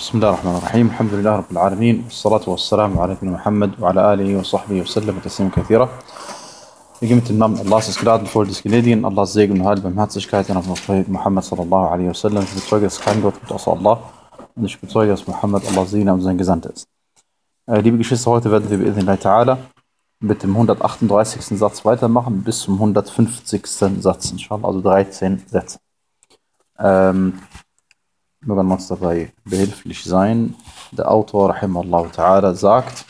بسم الله الرحمن الرحيم. الحمد لله رب العالمين والصلاة والسلام على نبينا محمد وعلى آله وصحبه وسلم تسليما كثيرا. يقيمة النام الله سيسكلاد الفول ديسكليدين الله زيق من هالبا مهات سيشكاتنا في محمد صلى الله عليه وسلم في بتوغيس خانق وتبت أصلا الله نشك بتوغيس محمد الله زينا وزين قزانتز دي بقى شيء صوت فدفي بإذن الله تعالى بت 138 Satz weitermachen bis zum 150. Satz, inshallah, also 13 Sätze. Ähm, wir uns dabei behilflich sein. Der Autor, rahimahullah ta'ala, sagt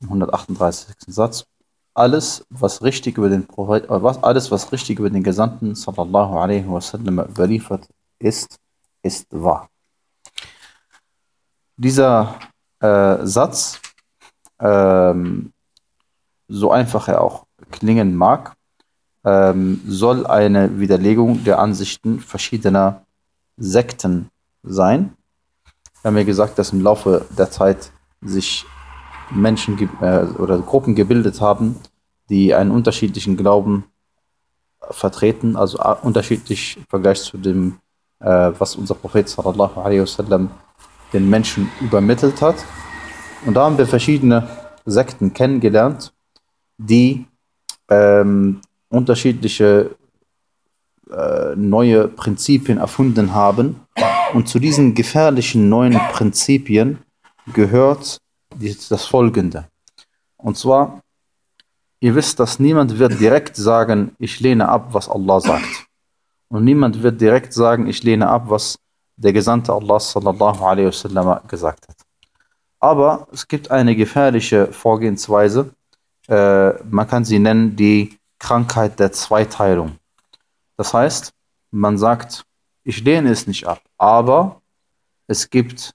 im 138. Satz, alles, was richtig über den Prophet, äh, was, alles, was richtig über den Gesandten, sallallahu alaihi wasallam, überliefert ist, ist wahr. Dieser äh, Satz, ähm, so einfach er auch klingen mag, ähm, soll eine Widerlegung der Ansichten verschiedener Sekten sein. Wir haben ja gesagt, dass im Laufe der Zeit sich Menschen äh, oder Gruppen gebildet haben, die einen unterschiedlichen Glauben vertreten, also äh, unterschiedlich im Vergleich zu dem, äh, was unser Prophet sallallahu alaihi wasallam den Menschen übermittelt hat. Und da haben wir verschiedene Sekten kennengelernt, die ähm, unterschiedliche äh, neue Prinzipien erfunden haben. Und zu diesen gefährlichen neuen Prinzipien gehört das folgende. Und zwar, ihr wisst, dass niemand wird direkt sagen, ich lehne ab, was Allah sagt. Und niemand wird direkt sagen, ich lehne ab, was der Gesandte Allah sallallahu alaihi wasallam gesagt hat. Aber es gibt eine gefährliche Vorgehensweise, äh, man kann sie nennen die Krankheit der Zweiteilung. Das heißt, man sagt, ich lehne es nicht ab, aber es gibt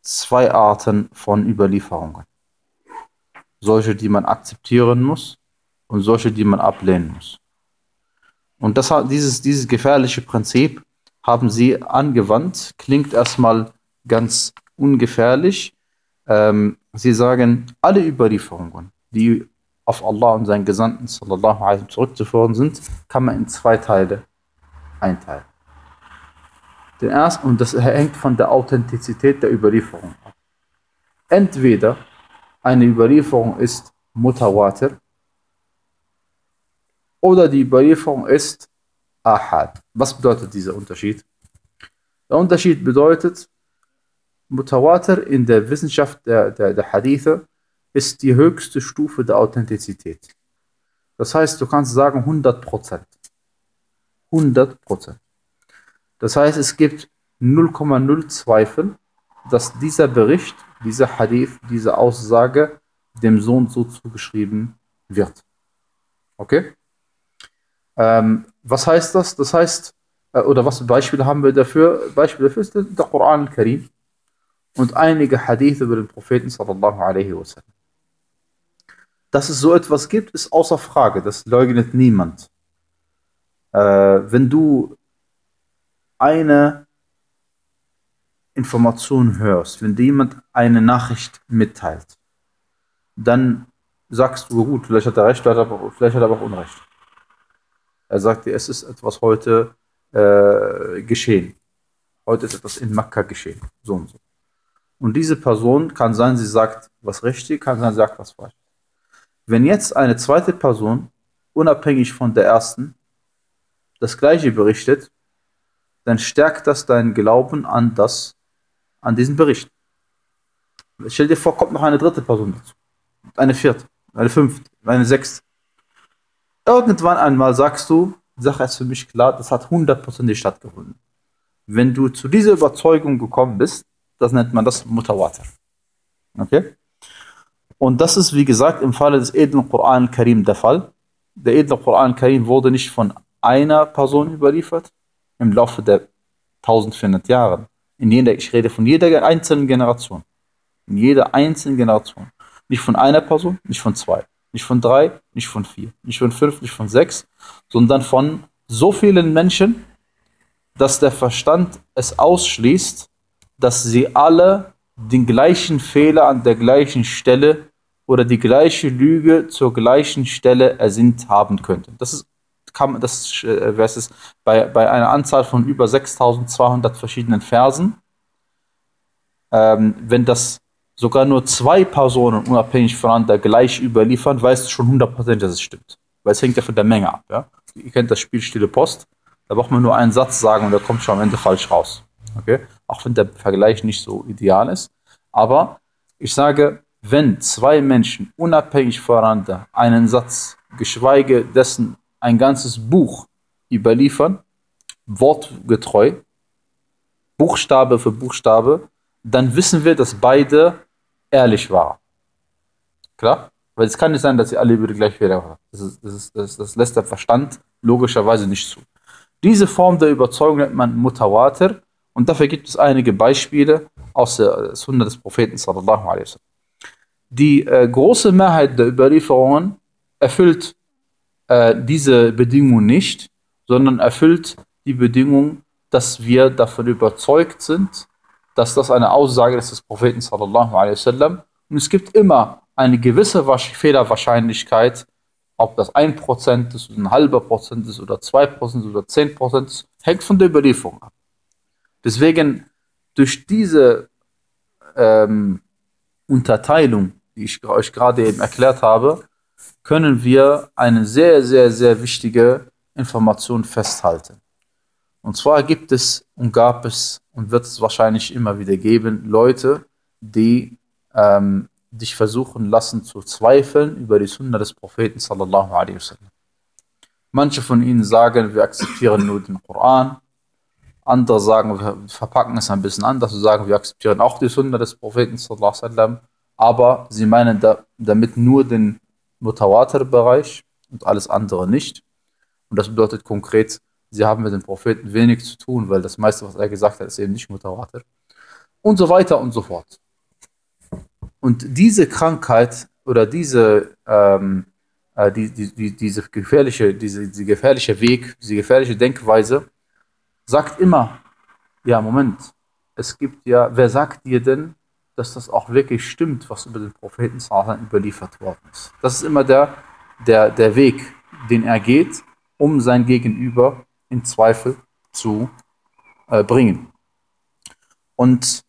zwei Arten von Überlieferungen. Solche, die man akzeptieren muss und solche, die man ablehnen muss. Und das, dieses, dieses gefährliche Prinzip haben sie angewandt, klingt erstmal ganz ungefährlich. Ähm, sie sagen, alle Überlieferungen, die auf Allah und seinen Gesandten sallallahu alaihi zurückzuführen sind, kann man in zwei Teile einteilen. Den ersten, und das hängt von der Authentizität der Überlieferung ab. Entweder eine Überlieferung ist Mutawatir oder die Überlieferung ist Ahad. Was bedeutet dieser Unterschied? Der Unterschied bedeutet, Mutawatir in der Wissenschaft der, der, der Hadithe ist die höchste Stufe der Authentizität. Das heißt, du kannst sagen 100% 100 Das heißt, es gibt 0,0 Zweifel, dass dieser Bericht, dieser Hadith, diese Aussage dem Sohn so zugeschrieben wird. Okay? Ähm, was heißt das? Das heißt, äh, oder was Beispiele haben wir dafür? Beispiele dafür ist der, der Koran al-Karim und einige Hadith über den Propheten sallallahu alaihi wasallam. Dass es so etwas gibt, ist außer Frage. Das leugnet niemand. Äh, wenn du eine Information hörst, wenn dir jemand eine Nachricht mitteilt, dann sagst du, gut, vielleicht hat er recht, vielleicht hat er, er aber auch Unrecht. Er sagt dir, es ist etwas heute äh, geschehen. Heute ist etwas in Makka geschehen. So und so. Und diese Person kann sein, sie sagt was richtig, kann sein, sie sagt was falsch. Wenn jetzt eine zweite Person, unabhängig von der ersten, das gleiche berichtet, dann stärkt das deinen Glauben an das, an diesen Bericht. Stell dir vor, kommt noch eine dritte Person dazu. Eine vierte, eine fünfte, eine sechste. Irgendwann einmal sagst du, die Sache ist für mich klar, das hat hundertprozentig stattgefunden. Wenn du zu dieser Überzeugung gekommen bist, das nennt man das Mutawatir. Okay? Und das ist, wie gesagt, im Falle des edlen Koran Karim der Fall. Der edle Koran Karim wurde nicht von einer Person überliefert im Laufe der 1400 Jahre. In jeder, ich rede von jeder einzelnen Generation. In jeder einzelnen Generation. Nicht von einer Person, nicht von zwei, nicht von drei, nicht von vier, nicht von fünf, nicht von sechs, sondern von so vielen Menschen, dass der Verstand es ausschließt, dass sie alle den gleichen Fehler an der gleichen Stelle oder die gleiche Lüge zur gleichen Stelle ersinnt haben könnte. Das ist, kann, das äh, es bei, bei einer Anzahl von über 6200 verschiedenen Versen. ähm, wenn das sogar nur zwei Personen unabhängig voneinander gleich überliefern, weißt du schon 100%, dass es stimmt. Weil es hängt ja von der Menge ab. Ja? Ihr kennt das Spiel Stille Post. Da braucht man nur einen Satz sagen und der kommt schon am Ende falsch raus. Okay? Auch wenn der Vergleich nicht so ideal ist. Aber ich sage, wenn zwei Menschen unabhängig voneinander einen Satz, geschweige dessen ein ganzes Buch überliefern, wortgetreu, Buchstabe für Buchstabe, dann wissen wir, dass beide ehrlich waren. Klar? Weil es kann nicht sein, dass sie alle über die gleiche Fehler waren. Das, ist, das, ist, das, das lässt der Verstand logischerweise nicht zu. Diese Form der Überzeugung nennt man Mutawatir und dafür gibt es einige Beispiele aus der Sunna des Propheten sallallahu alaihi wasallam. Die äh, große Mehrheit der Überlieferungen erfüllt äh, diese Bedingung nicht, sondern erfüllt die Bedingung, dass wir davon überzeugt sind, dass das eine Aussage ist des Propheten sallallahu alaihi wasallam und es gibt immer eine gewisse Fehlerwahrscheinlichkeit, ob das 1% ist, ein halber Prozent ist oder 2% oder 10% ist, hängt von der Überlieferung ab. Deswegen durch diese ähm, Unterteilung, die ich euch gerade eben erklärt habe, können wir eine sehr, sehr, sehr wichtige Information festhalten. Und zwar gibt es und gab es und wird es wahrscheinlich immer wieder geben, Leute, die ähm, dich versuchen lassen zu zweifeln über die Sunna des Propheten sallallahu alaihi wasallam. Manche von ihnen sagen, wir akzeptieren nur den Koran. Andere sagen, wir verpacken es ein bisschen anders und sagen, wir akzeptieren auch die Sunna des Propheten sallallahu alaihi wasallam. Aber sie meinen da, damit nur den Mutawatir-Bereich und alles andere nicht. Und das bedeutet konkret, sie haben mit dem Propheten wenig zu tun, weil das meiste, was er gesagt hat, ist eben nicht Mutawatir. Und so weiter und so fort. Und diese Krankheit oder diese, ähm, äh, die, die, die, diese, gefährliche, diese, diese gefährliche Weg, diese gefährliche Denkweise sagt immer, ja, Moment, es gibt ja, wer sagt dir denn, dass das auch wirklich stimmt, was über den Propheten überliefert worden ist? Das ist immer der, der, der Weg, den er geht, um sein Gegenüber in Zweifel zu äh, bringen. Und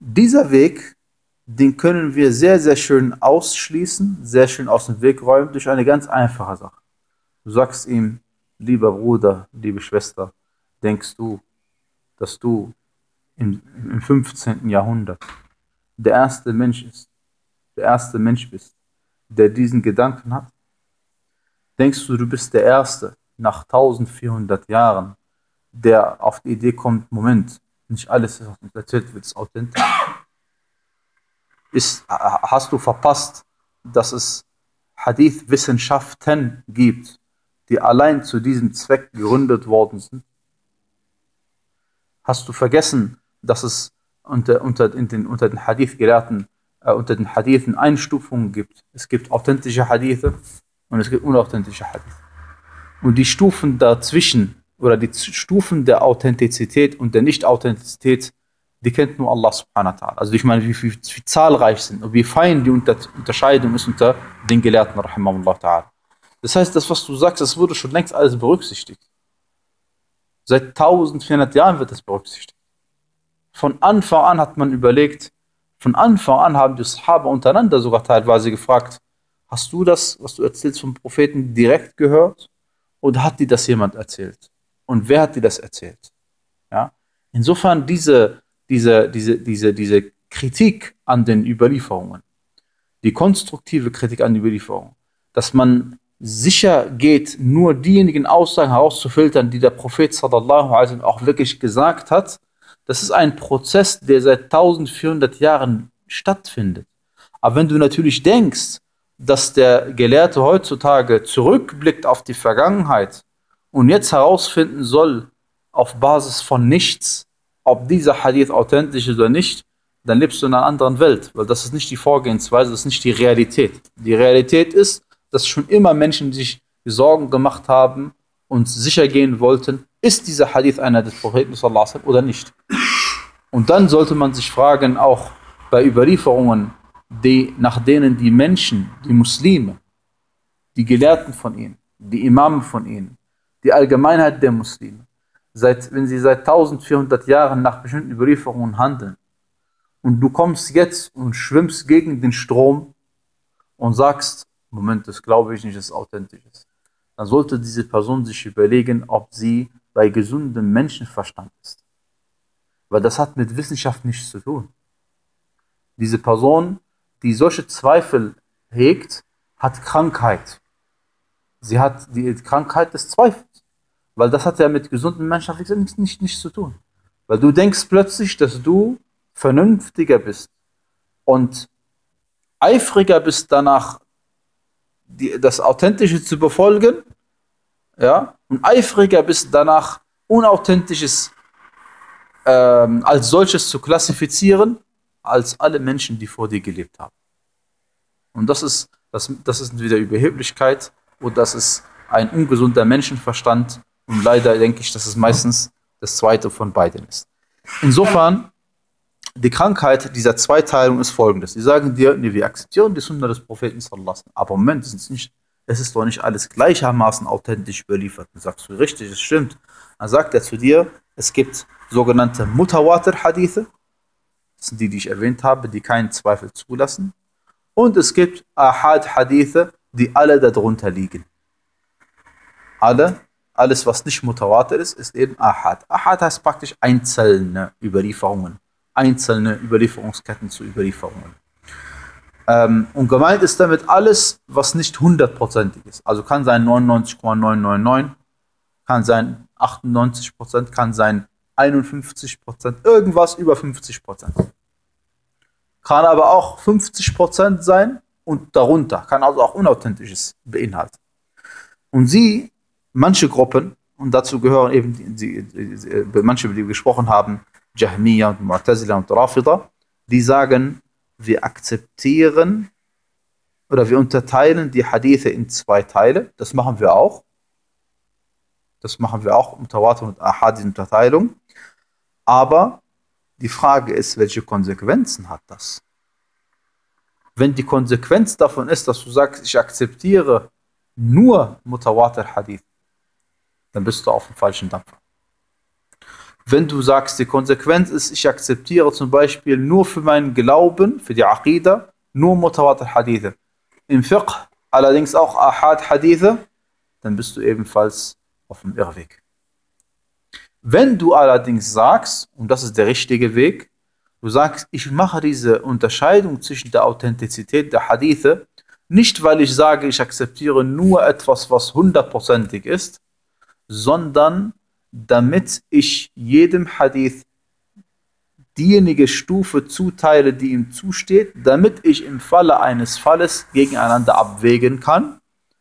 dieser Weg den können wir sehr, sehr schön ausschließen, sehr schön aus dem Weg räumen durch eine ganz einfache Sache. Du sagst ihm, lieber Bruder, liebe Schwester, denkst du, dass du im, im 15. Jahrhundert der erste Mensch ist, der erste Mensch bist, der diesen Gedanken hat? Denkst du, du bist der Erste nach 1400 Jahren, der auf die Idee kommt, Moment, nicht alles, was uns erzählt wird, ist authentisch ist, hast du verpasst, dass es Hadith-Wissenschaften gibt, die allein zu diesem Zweck gegründet worden sind? Hast du vergessen, dass es unter, unter, in den, unter den Hadith-Gelehrten, äh, unter den Hadithen Einstufungen gibt? Es gibt authentische Hadithe und es gibt unauthentische Hadithe. Und die Stufen dazwischen oder die Stufen der Authentizität und der Nicht-Authentizität die kennt nur Allah subhanahu wa ta'ala. Also ich meine, wie, wie, wie, zahlreich sind und wie fein die Unter Unterscheidung ist unter den Gelehrten, rahimahullah ta'ala. Das heißt, das, was du sagst, das wurde schon längst alles berücksichtigt. Seit 1400 Jahren wird das berücksichtigt. Von Anfang an hat man überlegt, von Anfang an haben die Sahaba untereinander sogar teilweise gefragt, hast du das, was du erzählst vom Propheten, direkt gehört? Oder hat dir das jemand erzählt? Und wer hat dir das erzählt? Ja? Insofern diese, diese, diese, diese, diese Kritik an den Überlieferungen, die konstruktive Kritik an den Überlieferungen, dass man sicher geht, nur diejenigen Aussagen herauszufiltern, die der Prophet sallallahu alaihi auch wirklich gesagt hat, das ist ein Prozess, der seit 1400 Jahren stattfindet. Aber wenn du natürlich denkst, dass der Gelehrte heutzutage zurückblickt auf die Vergangenheit und jetzt herausfinden soll, auf Basis von nichts, ob dieser Hadith authentisch ist oder nicht, dann lebst du in einer anderen Welt, weil das ist nicht die Vorgehensweise, das ist nicht die Realität. Die Realität ist, dass schon immer Menschen sich Sorgen gemacht haben und sicher gehen wollten, ist dieser Hadith einer des Propheten oder nicht. Und dann sollte man sich fragen, auch bei Überlieferungen, die, nach denen die Menschen, die Muslime, die Gelehrten von ihnen, die Imamen von ihnen, die Allgemeinheit der Muslime, seit, wenn sie seit 1400 Jahren nach bestimmten Überlieferungen handeln und du kommst jetzt und schwimmst gegen den Strom und sagst, Moment, das glaube ich nicht, das ist authentisch. Dann sollte diese Person sich überlegen, ob sie bei gesundem Menschenverstand ist. Weil das hat mit Wissenschaft nichts zu tun. Diese Person, die solche Zweifel hegt, hat Krankheit. Sie hat die Krankheit des Zweifels. Weil das hat ja mit gesundem Menschenverstand nichts, nichts, nichts zu tun. Weil du denkst plötzlich, dass du vernünftiger bist und eifriger bist danach, die, das Authentische zu befolgen, ja, und eifriger bist danach, Unauthentisches ähm, als solches zu klassifizieren, als alle Menschen, die vor dir gelebt haben. Und das ist, das, das ist wieder Überheblichkeit und das ist ein ungesunder Menschenverstand. Und leider denke ich, dass es meistens das zweite von beiden ist. Insofern, die Krankheit dieser Zweiteilung ist folgendes. Die sagen dir, nee, wir akzeptieren die Sunna des Propheten aber Moment, es ist, nicht, es ist doch nicht alles gleichermaßen authentisch überliefert. Dann sagst du, richtig, es stimmt. Dann sagt er zu dir, es gibt sogenannte Mutawatir-Hadithe, das sind die, die ich erwähnt habe, die keinen Zweifel zulassen. Und es gibt Ahad-Hadithe, die alle darunter liegen. Alle, alles was nicht Mutawatir ist, ist eben Ahad. Ahad heißt praktisch einzelne Überlieferungen, einzelne Überlieferungsketten zu Überlieferungen. Ähm, und gemeint ist damit alles, was nicht hundertprozentig ist. Also kann sein 99,999, kann sein 98%, kann sein 51%, irgendwas über 50%. Kann aber auch 50% sein und darunter, kann also auch Unauthentisches beinhalten. Und sie, manche Gruppen, und dazu gehören eben die, die, die, manche, über die wir gesprochen haben, Jahmiya und Mu'tazila und Rafida, die sagen, wir akzeptieren oder wir unterteilen die Hadithe in zwei Teile. Das machen wir auch. Das machen wir auch, Mutawatir und Ahad, Unterteilung. Aber die Frage ist, welche Konsequenzen hat das? Wenn die Konsequenz davon ist, dass du sagst, ich akzeptiere nur Mutawatir Hadith, dann bist du auf dem falschen Dampfer. Wenn du sagst, die Konsequenz ist, ich akzeptiere zum Beispiel nur für meinen Glauben, für die Aqidah, nur Mutawatir Hadith, im Fiqh allerdings auch Ahad Hadith, dann bist du ebenfalls auf dem Irrweg. Wenn du allerdings sagst, und das ist der richtige Weg, du sagst, ich mache diese Unterscheidung zwischen der Authentizität der Hadithe, nicht weil ich sage, ich akzeptiere nur etwas, was hundertprozentig ist, sondern damit ich jedem Hadith diejenige Stufe zuteile, die ihm zusteht, damit ich im Falle eines Falles gegeneinander abwägen kann,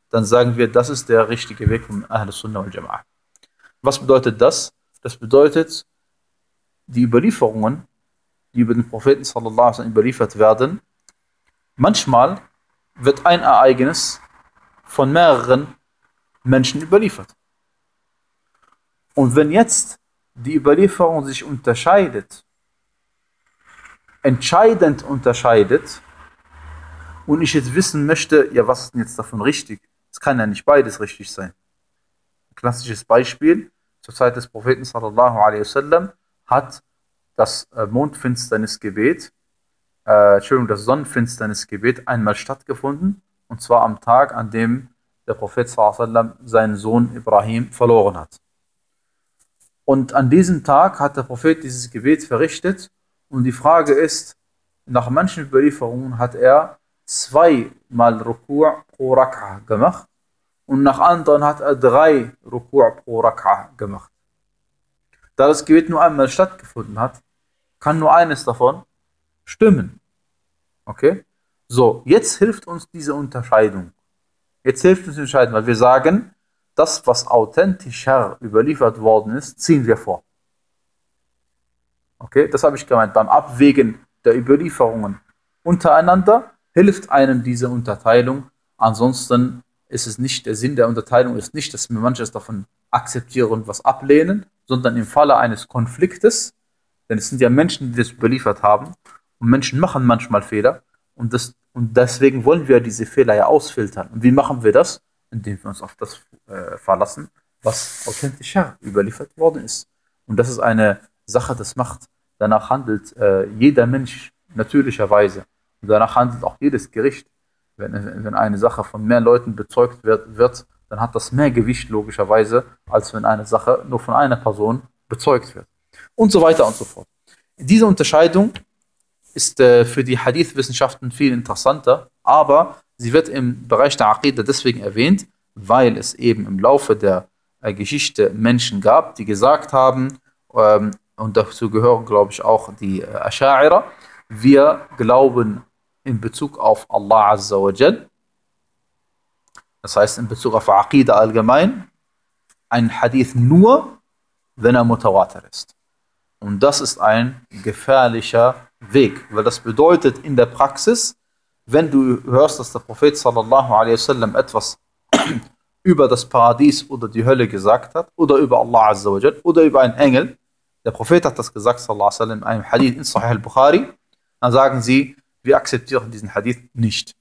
dann sagen wir, das ist der richtige Weg von Ahl Sunnah wal Jama'ah. Was bedeutet das? Das bedeutet, die Überlieferungen, die über den Propheten sallallahu alaihi wasallam überliefert werden, manchmal wird ein Ereignis von mehreren Menschen überliefert. Und wenn jetzt die Überlieferung sich unterscheidet, entscheidend unterscheidet, und ich jetzt wissen möchte, ja, was ist denn jetzt davon richtig? Es kann ja nicht beides richtig sein. Ein klassisches Beispiel, zur Zeit des Propheten sallallahu alaihi wasallam hat das äh, Mondfinsternisgebet, äh, Entschuldigung, das Sonnenfinsternisgebet einmal stattgefunden und zwar am Tag, an dem der Prophet sallallahu alaihi wasallam seinen Sohn Ibrahim verloren hat. Und an diesem Tag hat der Prophet dieses Gebet verrichtet und die Frage ist, nach manchen Überlieferungen hat er zweimal Ruku' pro Rak'a gemacht und nach anderen hat er drei Ruku' pro Rak'a gemacht. Da das Gebet nur einmal stattgefunden hat, kann nur eines davon stimmen. Okay? So, jetzt hilft uns diese Unterscheidung. Jetzt hilft uns die Unterscheidung, weil wir sagen, das, was authentischer überliefert worden ist, ziehen wir vor. Okay, das habe ich gemeint. Beim Abwägen der Überlieferungen untereinander hilft einem diese Unterteilung. Ansonsten ist es nicht, der Sinn der Unterteilung ist nicht, dass wir manches davon akzeptieren und was ablehnen, sondern im Falle eines Konfliktes, denn es sind ja Menschen, die das überliefert haben, und Menschen machen manchmal Fehler, und, das, und deswegen wollen wir diese Fehler ja ausfiltern. Und wie machen wir das? Indem wir uns auf das äh, verlassen, was authentischer überliefert worden ist. Und das ist eine Sache, das macht, danach handelt äh, jeder Mensch natürlicherweise. Und danach handelt auch jedes Gericht. Wenn, wenn eine Sache von mehr Leuten bezeugt wird, wird, dann hat das mehr Gewicht logischerweise, als wenn eine Sache nur von einer Person bezeugt wird. Und so weiter und so fort. Diese Unterscheidung ist äh, für die Hadith-Wissenschaften viel interessanter, aber sie wird im Bereich der Aqidah deswegen erwähnt, weil es eben im Laufe der äh, Geschichte Menschen gab, die gesagt haben, ähm, und dazu gehören, glaube ich, auch die äh, Asha'ira, wir glauben in Bezug auf Allah Azza wa Jal, das heißt in Bezug auf Aqidah allgemein, ein Hadith nur, wenn er mutawatir ist. Und das ist ein gefährlicher Weg, weil das bedeutet in der Praxis, wenn du hörst, dass der Prophet sallallahu alaihi wasallam etwas über das Paradies oder die Hölle gesagt hat, oder über Allah Azza wa oder über einen Engel, der Prophet hat das gesagt, sallallahu alaihi wasallam, in einem Hadith in Sahih al-Bukhari, dann sagen sie, wir akzeptieren diesen Hadith nicht.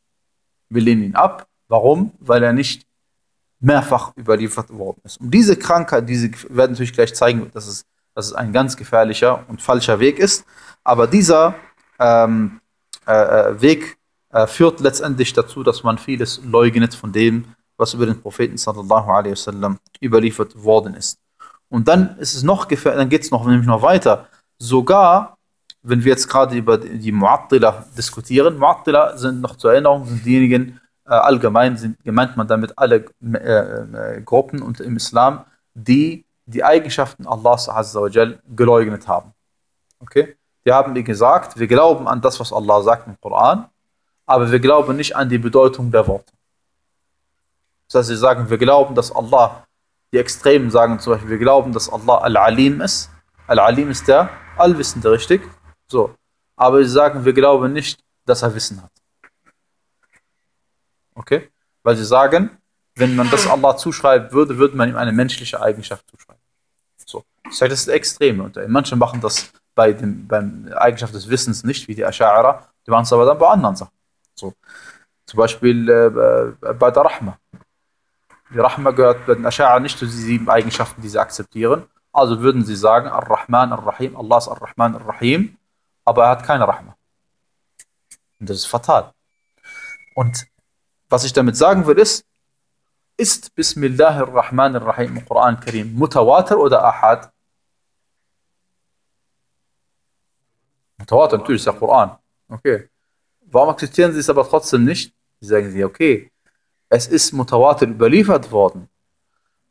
Wir lehnen ihn ab. Warum? Weil er nicht mehrfach überliefert worden ist. Und diese Krankheit, diese werden natürlich gleich zeigen, dass es, dass es ein ganz gefährlicher und falscher Weg ist. Aber dieser ähm, äh, äh, Weg äh, führt letztendlich dazu, dass man vieles leugnet von dem, was über den Propheten sallallahu alaihi wasallam überliefert worden ist. Und dann ist es noch dann geht es noch, nämlich noch weiter. Sogar, wenn wir jetzt gerade über die Mu'attila diskutieren, Mu'attila sind noch zur Erinnerung, sind diejenigen, äh, allgemein sind, gemeint man damit alle äh, äh, Gruppen und im Islam, die die Eigenschaften Allahs Azza wa Jal geleugnet haben. Okay? Die haben gesagt, wir glauben an das, was Allah sagt im Koran, aber wir glauben nicht an die Bedeutung der Worte. Das heißt, sie sagen, wir glauben, dass Allah, die Extremen sagen zum Beispiel, wir glauben, dass Allah Al-Alim ist. Al-Alim ist der Allwissende, richtig? So. Aber sie sagen, wir glauben nicht, dass er Wissen hat. Okay? Weil sie sagen, wenn man das Allah zuschreiben würde, würde man ihm eine menschliche Eigenschaft zuschreiben. So. Das heißt, das ist extrem. Und manche machen das bei dem beim Eigenschaft des Wissens nicht, wie die Asha'ira, die machen es aber dann bei anderen Sachen. So. Zum Beispiel äh, bei der Rahma. Die Rahma gehört bei den Asha'ira nicht zu den sieben Eigenschaften, die sie akzeptieren. Also würden sie sagen, Ar-Rahman, Ar-Rahim, Allah ist Ar-Rahman, Ar-Rahim, aber er hat keine Rahma. Und das ist fatal. Und was ich damit sagen will, ist, ist Bismillahir Rahmanir Rahim im Koran Karim Mutawatir oder Ahad? Mutawatir, natürlich ist der Koran. Okay. Warum akzeptieren sie es aber trotzdem nicht? Sie sagen sie, okay, es ist Mutawatir überliefert worden,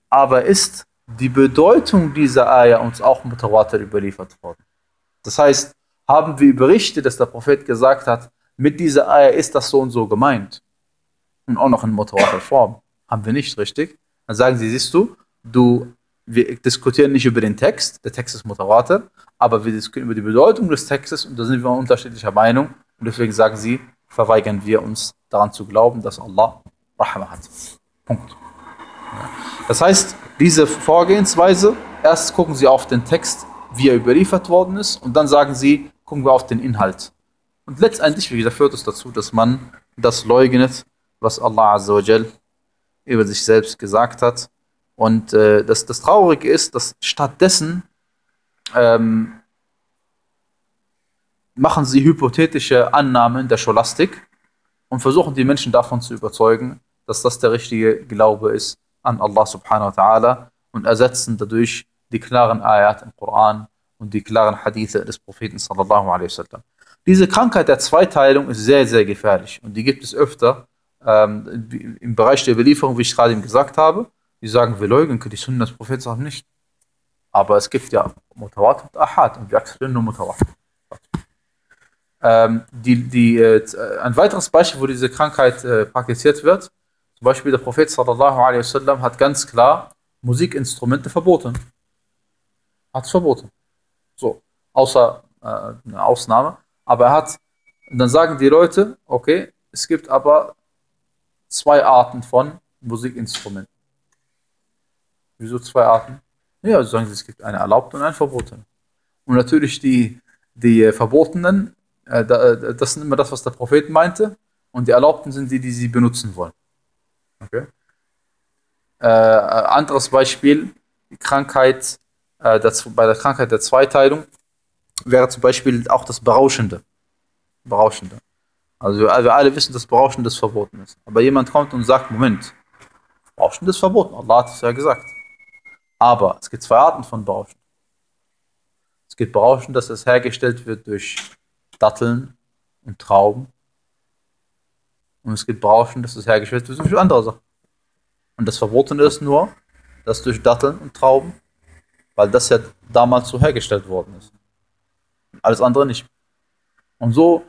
aber ist die Bedeutung dieser Ayah uns auch Mutawatir überliefert worden? Das heißt, haben wir Berichte, dass der Prophet gesagt hat, mit dieser Ayah ist das so und so gemeint. Und auch noch in Mutawatir-Form. Haben wir nicht, richtig? Dann sagen sie, siehst du, du, wir diskutieren nicht über den Text, der Text ist Mutawatir, aber wir diskutieren über die Bedeutung des Textes und da sind wir unterschiedlicher Meinung und deswegen sagen sie, verweigern wir uns daran zu glauben, dass Allah Rahma hat. Punkt. Das heißt, diese Vorgehensweise, erst gucken sie auf den Text, wie er überliefert worden ist und dann sagen sie, gucken wir auf den Inhalt. Und letztendlich, wie gesagt, führt es dazu, dass man das leugnet, was Allah Azza wa Jal über sich selbst gesagt hat. Und äh, das, das Traurige ist, dass stattdessen ähm, machen sie hypothetische Annahmen der Scholastik und versuchen die Menschen davon zu überzeugen, dass das der richtige Glaube ist an Allah subhanahu wa ta'ala und ersetzen dadurch die klaren Ayat im Koran und die klaren Hadithe des Propheten sallallahu alaihi wasallam. Diese Krankheit der Zweiteilung ist sehr, sehr gefährlich und die gibt es öfter ähm, im Bereich der Überlieferung, wie ich gerade eben gesagt habe. Die sagen, wir leugnen die Sunna des Propheten nicht. Aber es gibt ja Mutawat und Ahad und wir akzeptieren nur Mutawat. Ähm, die, die, äh, ein weiteres Beispiel, wo diese Krankheit äh, praktiziert wird, zum Beispiel der Prophet sallallahu alaihi wasallam hat ganz klar Musikinstrumente verboten. Hat es verboten. So, außer äh, eine Ausnahme. Aber er hat, dann sagen die Leute, okay, es gibt aber zwei Arten von Musikinstrumenten. Wieso zwei Arten? Ja, sagen sie, es gibt eine erlaubte und eine verbotene. Und natürlich die, die verbotenen, das sind immer das, was der Prophet meinte, und die erlaubten sind die, die sie benutzen wollen. Okay? Äh, anderes Beispiel, die Krankheit, äh, das, bei der Krankheit der Zweiteilung wäre zum Beispiel auch das Berauschende. Berauschende. Also wir, alle wissen, dass Berauschendes verboten ist. Aber jemand kommt und sagt, Moment, Berauschendes verboten. Allah hat es ja gesagt. Aber es gibt zwei Arten von Berauschen. Es gibt Berauschen, dass es hergestellt wird durch Datteln und Trauben. Und es gibt Berauschen, dass es hergestellt wird durch andere Sachen. Und das Verbotene ist nur, dass durch Datteln und Trauben, weil das ja damals so hergestellt worden ist. Alles andere nicht. Und so,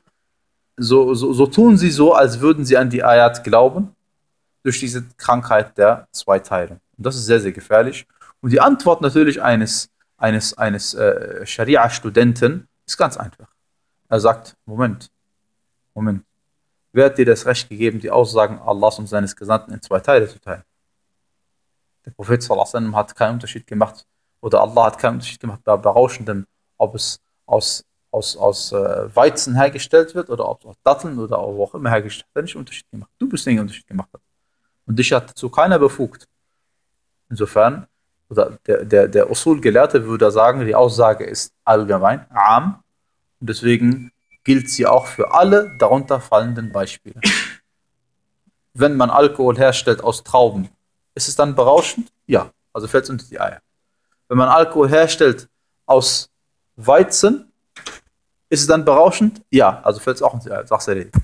so, so, so tun sie so, als würden sie an die Ayat glauben, durch diese Krankheit der Zweiteilung. Und das ist sehr, sehr gefährlich. Und die Antwort natürlich eines, eines, eines äh, Scharia-Studenten ist ganz einfach. Er sagt, Moment, Moment, wer hat dir das Recht gegeben, die Aussagen Allahs und seines Gesandten in zwei Teile zu teilen? Der Prophet sallam, hat keinen Unterschied gemacht, oder Allah hat keinen Unterschied gemacht bei Berauschendem, ob es aus, aus, aus äh, Weizen hergestellt wird oder ob es aus Datteln oder wo auch immer hergestellt wird. Er hat nicht Unterschied gemacht. Du bist den Unterschied gemacht. Hat. Und dich hat dazu keiner befugt. Insofern, oder der, der, der Usul-Gelehrte würde sagen, die Aussage ist allgemein, und deswegen gilt sie auch für alle darunter fallenden Beispiele. Wenn man Alkohol herstellt aus Trauben, ist es dann berauschend? Ja, also fällt es unter die Eier. Wenn man Alkohol herstellt aus Weizen, ist es dann berauschend? Ja, also fällt es auch unter die Eier. Sag's erledigt.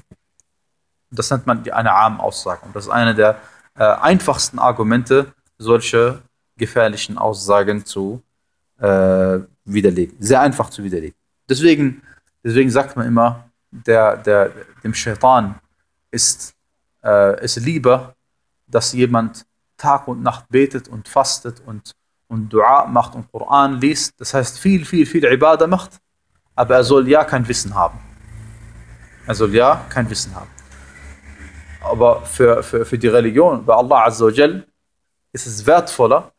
Das nennt man eine Arm-Aussage. Und das ist eine der äh, einfachsten Argumente, solche gefährlichen Aussagen zu äh, widerlegen. Sehr einfach zu widerlegen. Deswegen, deswegen sagt man immer, der, der, dem Shaitan ist äh, es lieber, dass jemand Tag und Nacht betet und fastet und, und Dua macht und Koran liest. Das heißt, viel, viel, viel Ibadah macht, aber er soll ja kein Wissen haben. Er soll ja kein Wissen haben. Aber für, für, für die Religion, bei Allah Azza wa Jal, ist es wertvoller,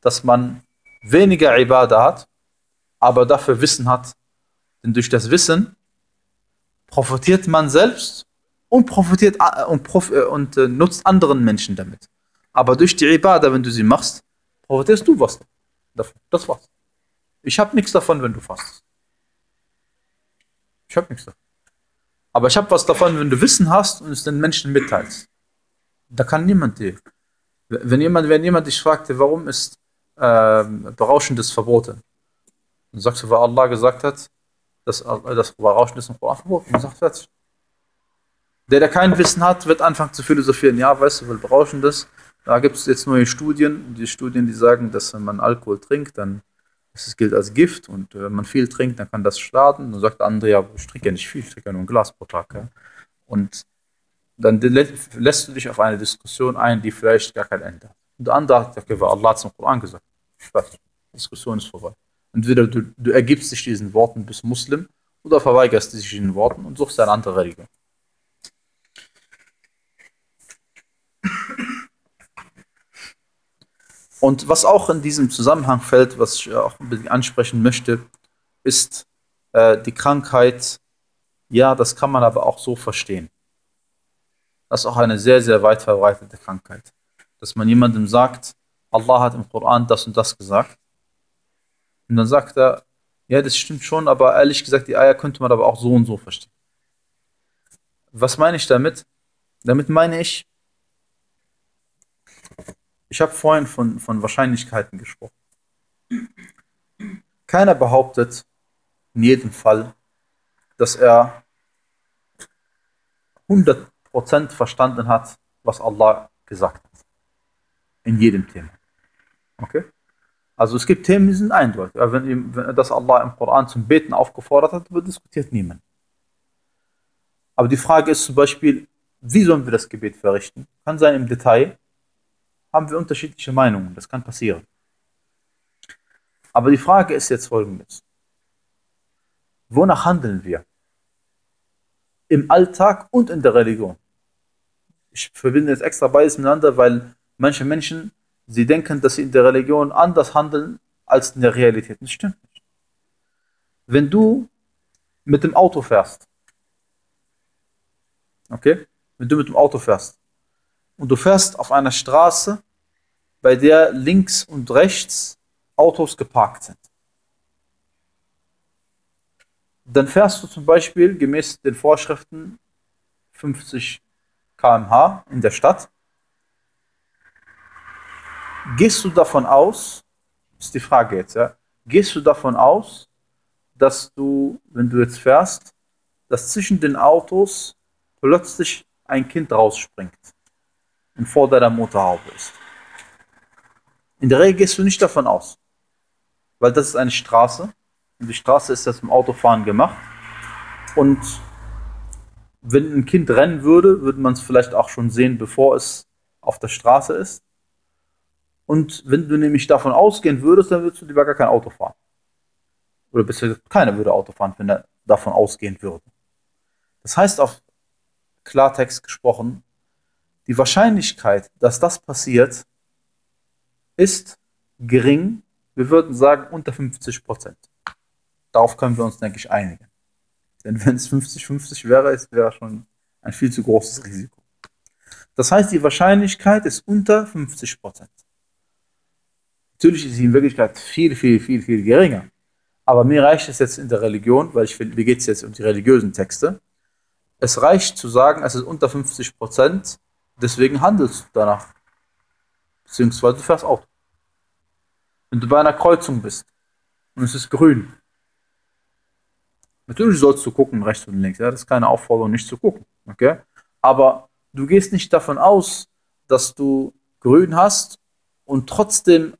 dass man weniger Ibadah hat, aber dafür Wissen hat. Denn durch das Wissen profitiert man selbst und profitiert und, prof, äh, und äh, nutzt anderen Menschen damit. Aber durch die Ibadah, wenn du sie machst, profitierst du was davon. Das war's. Ich habe nichts davon, wenn du fastest. Ich habe nichts davon. Aber ich habe was davon, wenn du Wissen hast und es den Menschen mitteilst. Da kann niemand dir. Wenn jemand, wenn jemand dich fragte, warum ist äh, Berauschendes verboten, dann sagst du, weil Allah gesagt hat, dass das Berauschendes im Koran verboten. Dann sagt fertig. Der, der kein Wissen hat, wird anfangen zu philosophieren. Ja, weißt du, weil Berauschendes, da gibt es jetzt neue Studien. Die Studien, die sagen, dass wenn man Alkohol trinkt, dann es gilt als Gift und äh, wenn man viel trinkt, dann kann das schaden. Dann sagt der andere, ja, ich trinke ja nicht viel, ich trinke ja nur ein Glas pro Tag. Ja. Und dann lässt du dich auf eine Diskussion ein, die vielleicht gar kein Ende hat. Und der andere hat, okay, Allah zum Koran gesagt. Diskussion ist vorbei. Entweder du, du ergibst dich diesen Worten, bist Muslim, oder verweigerst dich diesen Worten und suchst eine andere Religion. Und was auch in diesem Zusammenhang fällt, was ich auch bisschen ansprechen möchte, ist äh, die Krankheit. Ja, das kann man aber auch so verstehen. Das ist auch eine sehr, sehr weit verbreitete Krankheit. Dass man jemandem sagt, Allah hat im Koran das und das gesagt. Und dann sagt er, ja, das stimmt schon, aber ehrlich gesagt, die Eier könnte man aber auch so und so verstehen. Was meine ich damit? Damit meine ich, ich habe vorhin von, von Wahrscheinlichkeiten gesprochen. Keiner behauptet in jedem Fall, dass er 100% verstanden hat, was Allah gesagt hat. In jedem Thema. Okay? Also es gibt Themen, die sind eindeutig. Wenn, wenn das Allah im Koran zum Beten aufgefordert hat, wird diskutiert niemand. Aber die Frage ist zum Beispiel, wie sollen wir das Gebet verrichten? Kann sein im Detail, haben wir unterschiedliche Meinungen. Das kann passieren. Aber die Frage ist jetzt folgendes. Wonach handeln wir? Im Alltag und in der Religion. Ich verbinde jetzt extra beides miteinander, weil manche Menschen, sie denken, dass sie in der Religion anders handeln als in der Realität. Das stimmt nicht. Wenn du mit dem Auto fährst, okay, wenn du mit dem Auto fährst und du fährst auf einer Straße, bei der links und rechts Autos geparkt sind. dann fährst du zum Beispiel gemäß den Vorschriften 50 km/h in der Stadt. Gehst du davon aus, ist die Frage jetzt, ja, gehst du davon aus, dass du, wenn du jetzt fährst, dass zwischen den Autos plötzlich ein Kind rausspringt und vor deiner Motorhaube ist? In der Regel gehst du nicht davon aus, weil das ist eine Straße und die Straße ist jetzt zum Autofahren gemacht und wenn ein Kind rennen würde, würde man es vielleicht auch schon sehen, bevor es auf der Straße ist. Und wenn du nämlich davon ausgehen würdest, dann würdest du lieber gar kein Auto fahren. Oder bisher keiner würde Auto fahren, wenn er davon ausgehen würde. Das heißt auf Klartext gesprochen, die Wahrscheinlichkeit, dass das passiert, ist gering. Wir würden sagen unter 50 Prozent. Darauf können wir uns, denke ich, einigen. Denn wenn es 50-50 wäre, es wäre schon ein viel zu großes Risiko. Das heißt, die Wahrscheinlichkeit ist unter 50 Prozent. Natürlich ist sie in Wirklichkeit viel, viel, viel, viel geringer. Aber mir reicht es jetzt in der Religion, weil ich finde, mir geht es jetzt um die religiösen Texte. Es reicht zu sagen, es ist unter 50 Prozent, deswegen handelst du danach. Beziehungsweise du fährst Auto. Wenn du bei einer Kreuzung bist und es ist grün, natürlich sollst du gucken, rechts und links. Ja? Das ist keine Aufforderung, nicht zu gucken. Okay? Aber du gehst nicht davon aus, dass du grün hast und trotzdem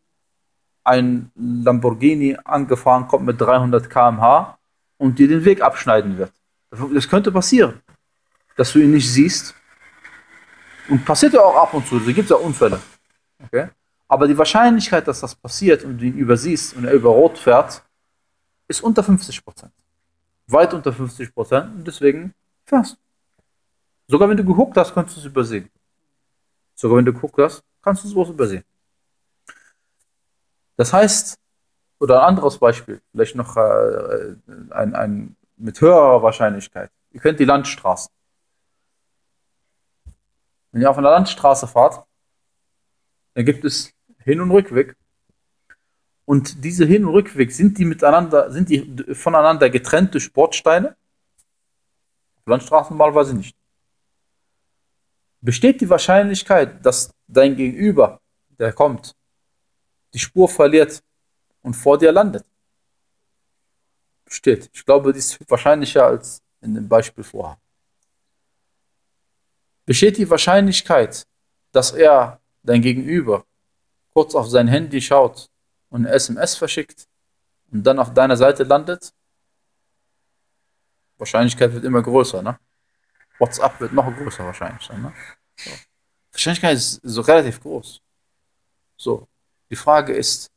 ein Lamborghini angefahren kommt mit 300 km/h und dir den Weg abschneiden wird. Das könnte passieren, dass du ihn nicht siehst. Und passiert ja auch ab und zu, da gibt es ja Unfälle. Okay? Aber die Wahrscheinlichkeit, dass das passiert und du ihn übersiehst und er über Rot fährt, ist unter 50% Weit unter 50% Und deswegen fährst du. Sogar wenn du geguckt hast, kannst du es übersehen. Sogar wenn du geguckt hast, kannst du es bloß übersehen. Das heißt, oder ein anderes Beispiel, vielleicht noch äh, ein, ein mit höherer Wahrscheinlichkeit. Ihr kennt die Landstraßen. Wenn ihr auf einer Landstraße fahrt, dann gibt es Hin- und Rückweg. Und diese Hin- und Rückweg, sind die miteinander, sind die voneinander getrennt durch Bordsteine? Auf Landstraßen normalerweise nicht. Besteht die Wahrscheinlichkeit, dass dein Gegenüber, der kommt, die Spur verliert und vor dir landet. Steht. Ich glaube, dies ist wahrscheinlicher als in dem Beispiel vorher. Besteht die Wahrscheinlichkeit, dass er, dein Gegenüber, kurz auf sein Handy schaut und eine SMS verschickt und dann auf deiner Seite landet? Wahrscheinlichkeit wird immer größer, ne? WhatsApp wird noch größer wahrscheinlich. Ne? So. Wahrscheinlichkeit ist so relativ groß. So. Die Frage ist,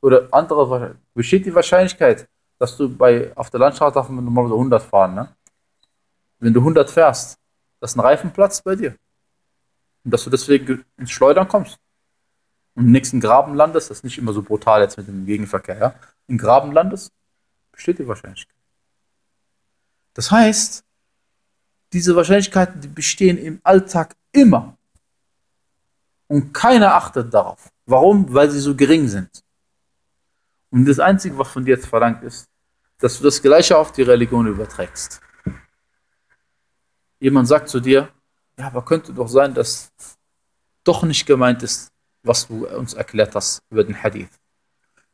oder andere, besteht die Wahrscheinlichkeit, dass du bei, auf der Landstraße darf man normalerweise 100 fahren, ne? Wenn du 100 fährst, dass ein Reifen platzt bei dir. Und dass du deswegen ins Schleudern kommst. Und im nächsten Graben landest, das ist nicht immer so brutal jetzt mit dem Gegenverkehr, ja? Im Graben landest, besteht die Wahrscheinlichkeit. Das heißt, diese Wahrscheinlichkeiten, die bestehen im Alltag immer. Und keiner achtet darauf. Warum? Weil sie so gering sind. Und das Einzige, was von dir jetzt verlangt ist, dass du das Gleiche auf die Religion überträgst. Jemand sagt zu dir, ja, aber könnte doch sein, dass doch nicht gemeint ist, was du uns erklärt hast über den Hadith.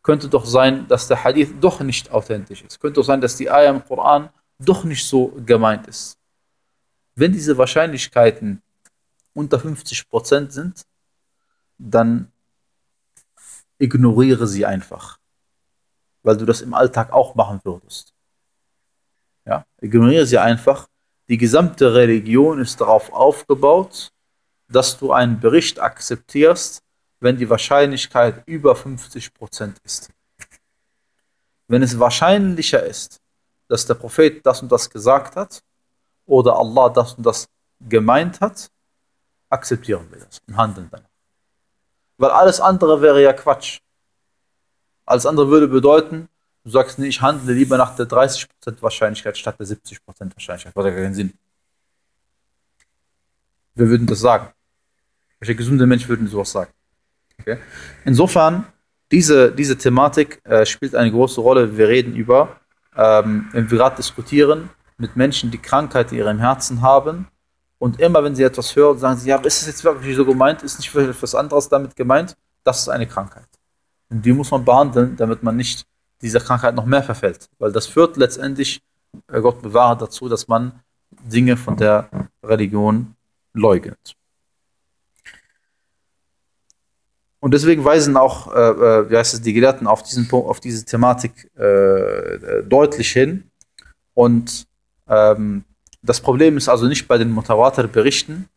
Könnte doch sein, dass der Hadith doch nicht authentisch ist. Könnte doch sein, dass die Ayah im Koran doch nicht so gemeint ist. Wenn diese Wahrscheinlichkeiten unter 50% sind, dann ignoriere sie einfach. Weil du das im Alltag auch machen würdest. Ja, ignoriere sie einfach. Die gesamte Religion ist darauf aufgebaut, dass du einen Bericht akzeptierst, wenn die Wahrscheinlichkeit über 50% ist. Wenn es wahrscheinlicher ist, dass der Prophet das und das gesagt hat oder Allah das und das gemeint hat, akzeptieren wir das und handeln danach. Weil alles andere wäre ja Quatsch. Alles andere würde bedeuten, du sagst, nee, ich handle lieber nach der 30% Wahrscheinlichkeit statt der 70% Wahrscheinlichkeit. Das hat ja keinen Sinn. Wir würden das sagen. Welcher gesunde Mensch würde sowas sagen? Okay. Insofern, diese, diese Thematik äh, spielt eine große Rolle. Wir reden über ähm, wenn wir gerade diskutieren mit Menschen, die Krankheit in ihrem Herzen haben und immer, wenn sie etwas hören, sagen sie, ja, ist es jetzt wirklich so gemeint? Ist nicht etwas anderes damit gemeint? Das ist eine Krankheit. Und die muss man behandeln, damit man nicht dieser Krankheit noch mehr verfällt. Weil das führt letztendlich, äh, Gott bewahre, dazu, dass man Dinge von der Religion leugnet. Und deswegen weisen auch, äh, äh, wie heißt es, die Gelehrten auf diesen Punkt, auf diese Thematik äh, äh, deutlich hin. Und ähm, das Problem ist also nicht bei den Mutawatir-Berichten.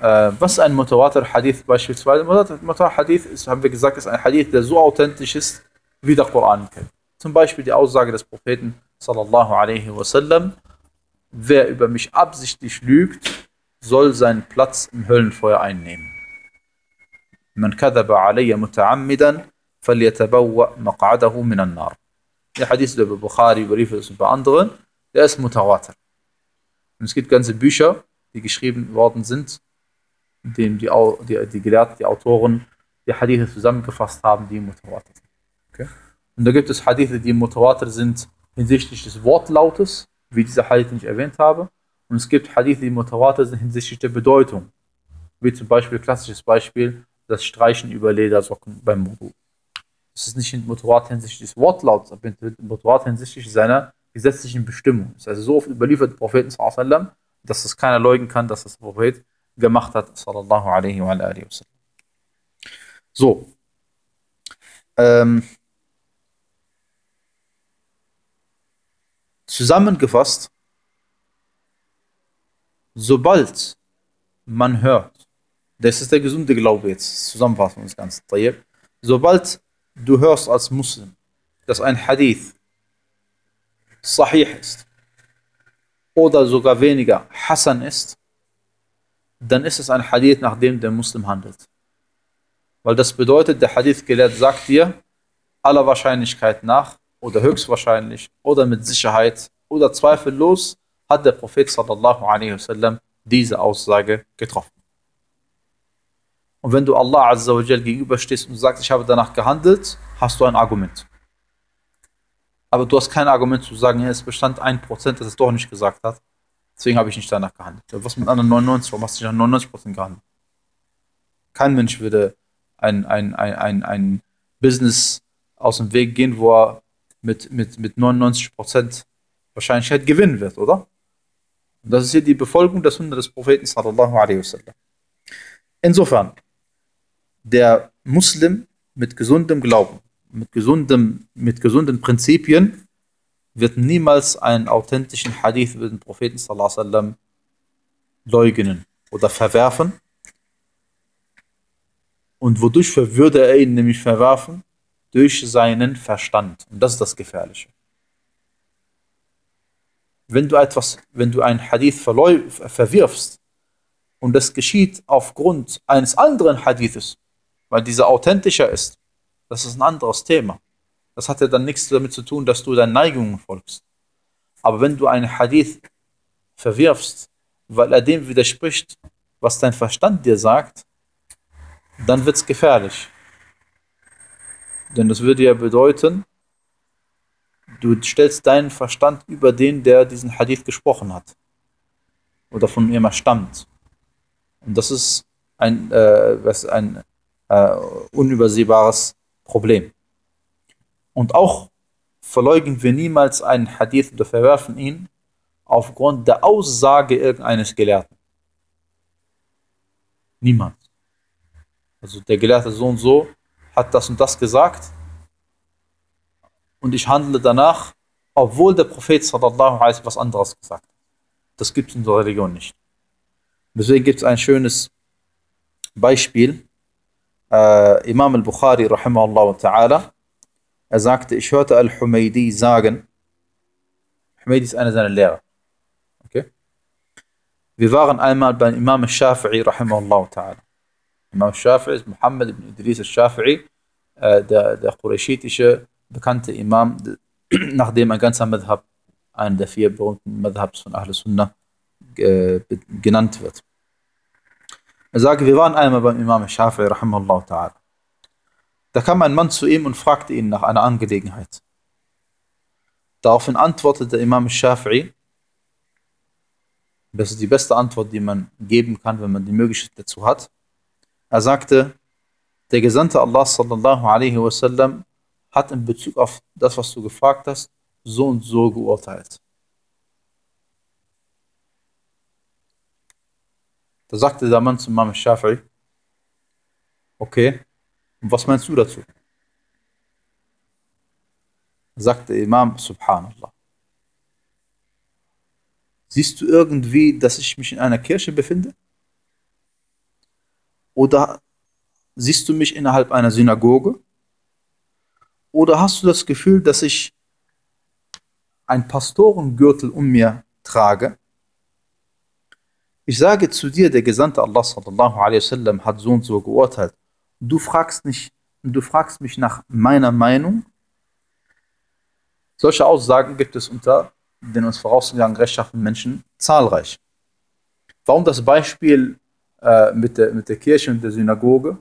Äh, was ein Mutawatir-Hadith beispielsweise? Mutawatir-Hadith ist, haben wir gesagt, ist ein Hadith, der so authentisch ist, wie der Koran kennt. Zum Beispiel die Aussage des Propheten sallallahu alaihi wasallam, wer über mich absichtlich lügt, soll seinen Platz im Höllenfeuer einnehmen. Man kadhaba alayya muta'ammidan falyatabawwa maq'adahu minan nar. Der Hadith über Bukhari überliefert es und bei anderen, der ist mutawatir. Und es gibt ganze Bücher, die geschrieben worden sind, in denen die, die, die Gelehrten, die Autoren die Hadithe zusammengefasst haben, die Mutawatir sind. Okay? Und da gibt es Hadithe, die Mutawatir sind hinsichtlich des Wortlautes, wie dieser Hadith, den ich erwähnt habe. Und es gibt Hadithe, die Mutawatir sind hinsichtlich der Bedeutung. Wie zum Beispiel, klassisches Beispiel, das Streichen über Ledersocken beim Wudu. Das ist nicht Motorrad hinsichtlich des Wortlauts, aber Motorrad hinsichtlich seiner gesetzlichen Bestimmung. Ist also so oft überliefert, Propheten sallam, dass das keiner leugnen kann, dass das der Prophet gemacht hat, sallallahu alaihi wa alaihi wa sallam. So. Ähm, zusammengefasst, sobald man hört, das ist der gesunde Glaube jetzt. Zusammenfassung des Ganzen. Sobald du hörst als Muslim, dass ein Hadith sahih ist oder sogar weniger Hassan ist, dann ist es ein Hadith, nach dem der Muslim handelt. Weil das bedeutet, der Hadith-Gelehrt sagt dir, aller Wahrscheinlichkeit nach oder höchstwahrscheinlich oder mit Sicherheit oder zweifellos hat der Prophet sallallahu alaihi wasallam diese Aussage getroffen. Und wenn du Allah Azza wa Jal gegenüberstehst und sagst, ich habe danach gehandelt, hast du ein Argument. Aber du hast kein Argument zu sagen, ja, es bestand ein Prozent, dass es doch nicht gesagt hat. Deswegen habe ich nicht danach gehandelt. Was mit anderen 99? Warum hast du nicht an 99 Prozent gehandelt? Kein Mensch würde ein, ein, ein, ein, ein Business aus dem Weg gehen, wo er mit, mit, mit 99 Prozent Wahrscheinlichkeit gewinnen wird, oder? Und das ist hier die Befolgung der Sunna des Propheten sallallahu alaihi wasallam. Insofern, der Muslim mit gesundem Glauben, mit, gesundem, mit gesunden Prinzipien, wird niemals einen authentischen Hadith über den Propheten sallam, leugnen oder verwerfen. Und wodurch würde er ihn nämlich verwerfen? Durch seinen Verstand. Und das ist das Gefährliche. Wenn du etwas, wenn du einen Hadith verwirfst und das geschieht aufgrund eines anderen Hadithes, weil dieser authentischer ist. Das ist ein anderes Thema. Das hat ja dann nichts damit zu tun, dass du deinen Neigungen folgst. Aber wenn du einen Hadith verwirfst, weil er dem widerspricht, was dein Verstand dir sagt, dann wird es gefährlich. Denn das würde ja bedeuten, du stellst deinen Verstand über den, der diesen Hadith gesprochen hat. Oder von ihm stammt. Und das ist ein, äh, was ein äh, unübersehbares Problem. Und auch verleugnen wir niemals einen Hadith oder verwerfen ihn aufgrund der Aussage irgendeines Gelehrten. Niemand. Also der Gelehrte so und so hat das und das gesagt und ich handle danach, obwohl der Prophet sallallahu alaihi was anderes gesagt hat. Das gibt es in der Religion nicht. Deswegen gibt es ein schönes Beispiel äh, Imam al-Bukhari rahimahullah ta'ala, er sagte, ich hörte al-Humaydi sagen, Humaydi ist einer seiner Lehrer. Okay? Wir waren einmal bei Imam al-Shafi'i rahimahullah ta'ala. Imam al-Shafi'i ist Muhammad ibn Idris al-Shafi'i, äh, der, der qurayshitische bekannte Imam, nachdem ein ganzer Madhab, einer der vier berühmten Madhabs von Ahl Sunnah, äh, genannt wird. Er sagt, wir waren einmal beim Imam Shafi'i, rahimahullah ta'ala. Da kam ein Mann zu ihm und fragte ihn nach einer Angelegenheit. Daraufhin antwortete Imam Shafi'i, das ist die beste Antwort, die man geben kann, wenn man die Möglichkeit dazu hat. Er sagte, der Gesandte Allah sallallahu alaihi wasallam hat in Bezug auf das, was du gefragt hast, so und so geurteilt. Da sagte der Mann zu Imam Shafi'i, okay, und was meinst du dazu? Sagte Imam, Subhanallah. Siehst du irgendwie, dass ich mich in einer Kirche befinde? Oder siehst du mich innerhalb einer Synagoge? Oder hast du das Gefühl, dass ich ein Pastorengürtel um mir trage? Ich sage zu dir, der Gesandte Allah sallallahu alaihi wasallam hat so und so geurteilt. Du fragst nicht, du fragst mich nach meiner Meinung. Solche Aussagen gibt es unter den uns vorausgegangenen rechtschaffenen Menschen zahlreich. Warum das Beispiel äh, mit, der, mit der Kirche und der Synagoge?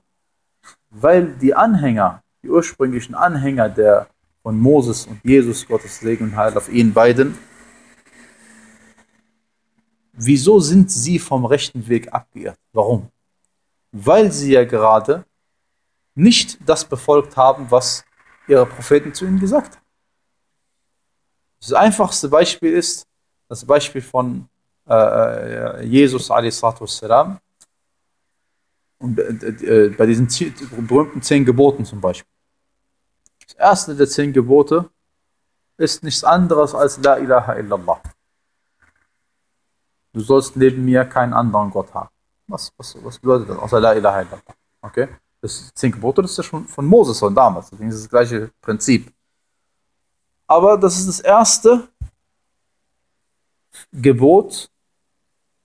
Weil die Anhänger, die ursprünglichen Anhänger der von Moses und Jesus, Gottes Segen und Heil auf ihnen beiden, wieso sind sie vom rechten Weg abgeirrt? Warum? Weil sie ja gerade nicht das befolgt haben, was ihre Propheten zu ihnen gesagt haben. Das einfachste Beispiel ist das Beispiel von äh, äh Jesus a.s. Und äh, äh, bei diesen berühmten zehn Geboten zum Beispiel. Das erste der zehn Gebote ist nichts anderes als La ilaha illallah. Du sollst neben mir keinen anderen Gott haben. Was, was, was bedeutet das? Außer La ilaha illallah. Okay? Das zehn Gebote, das ist ja schon von Moses von damals. Deswegen ist das gleiche Prinzip. Aber das ist das erste Gebot,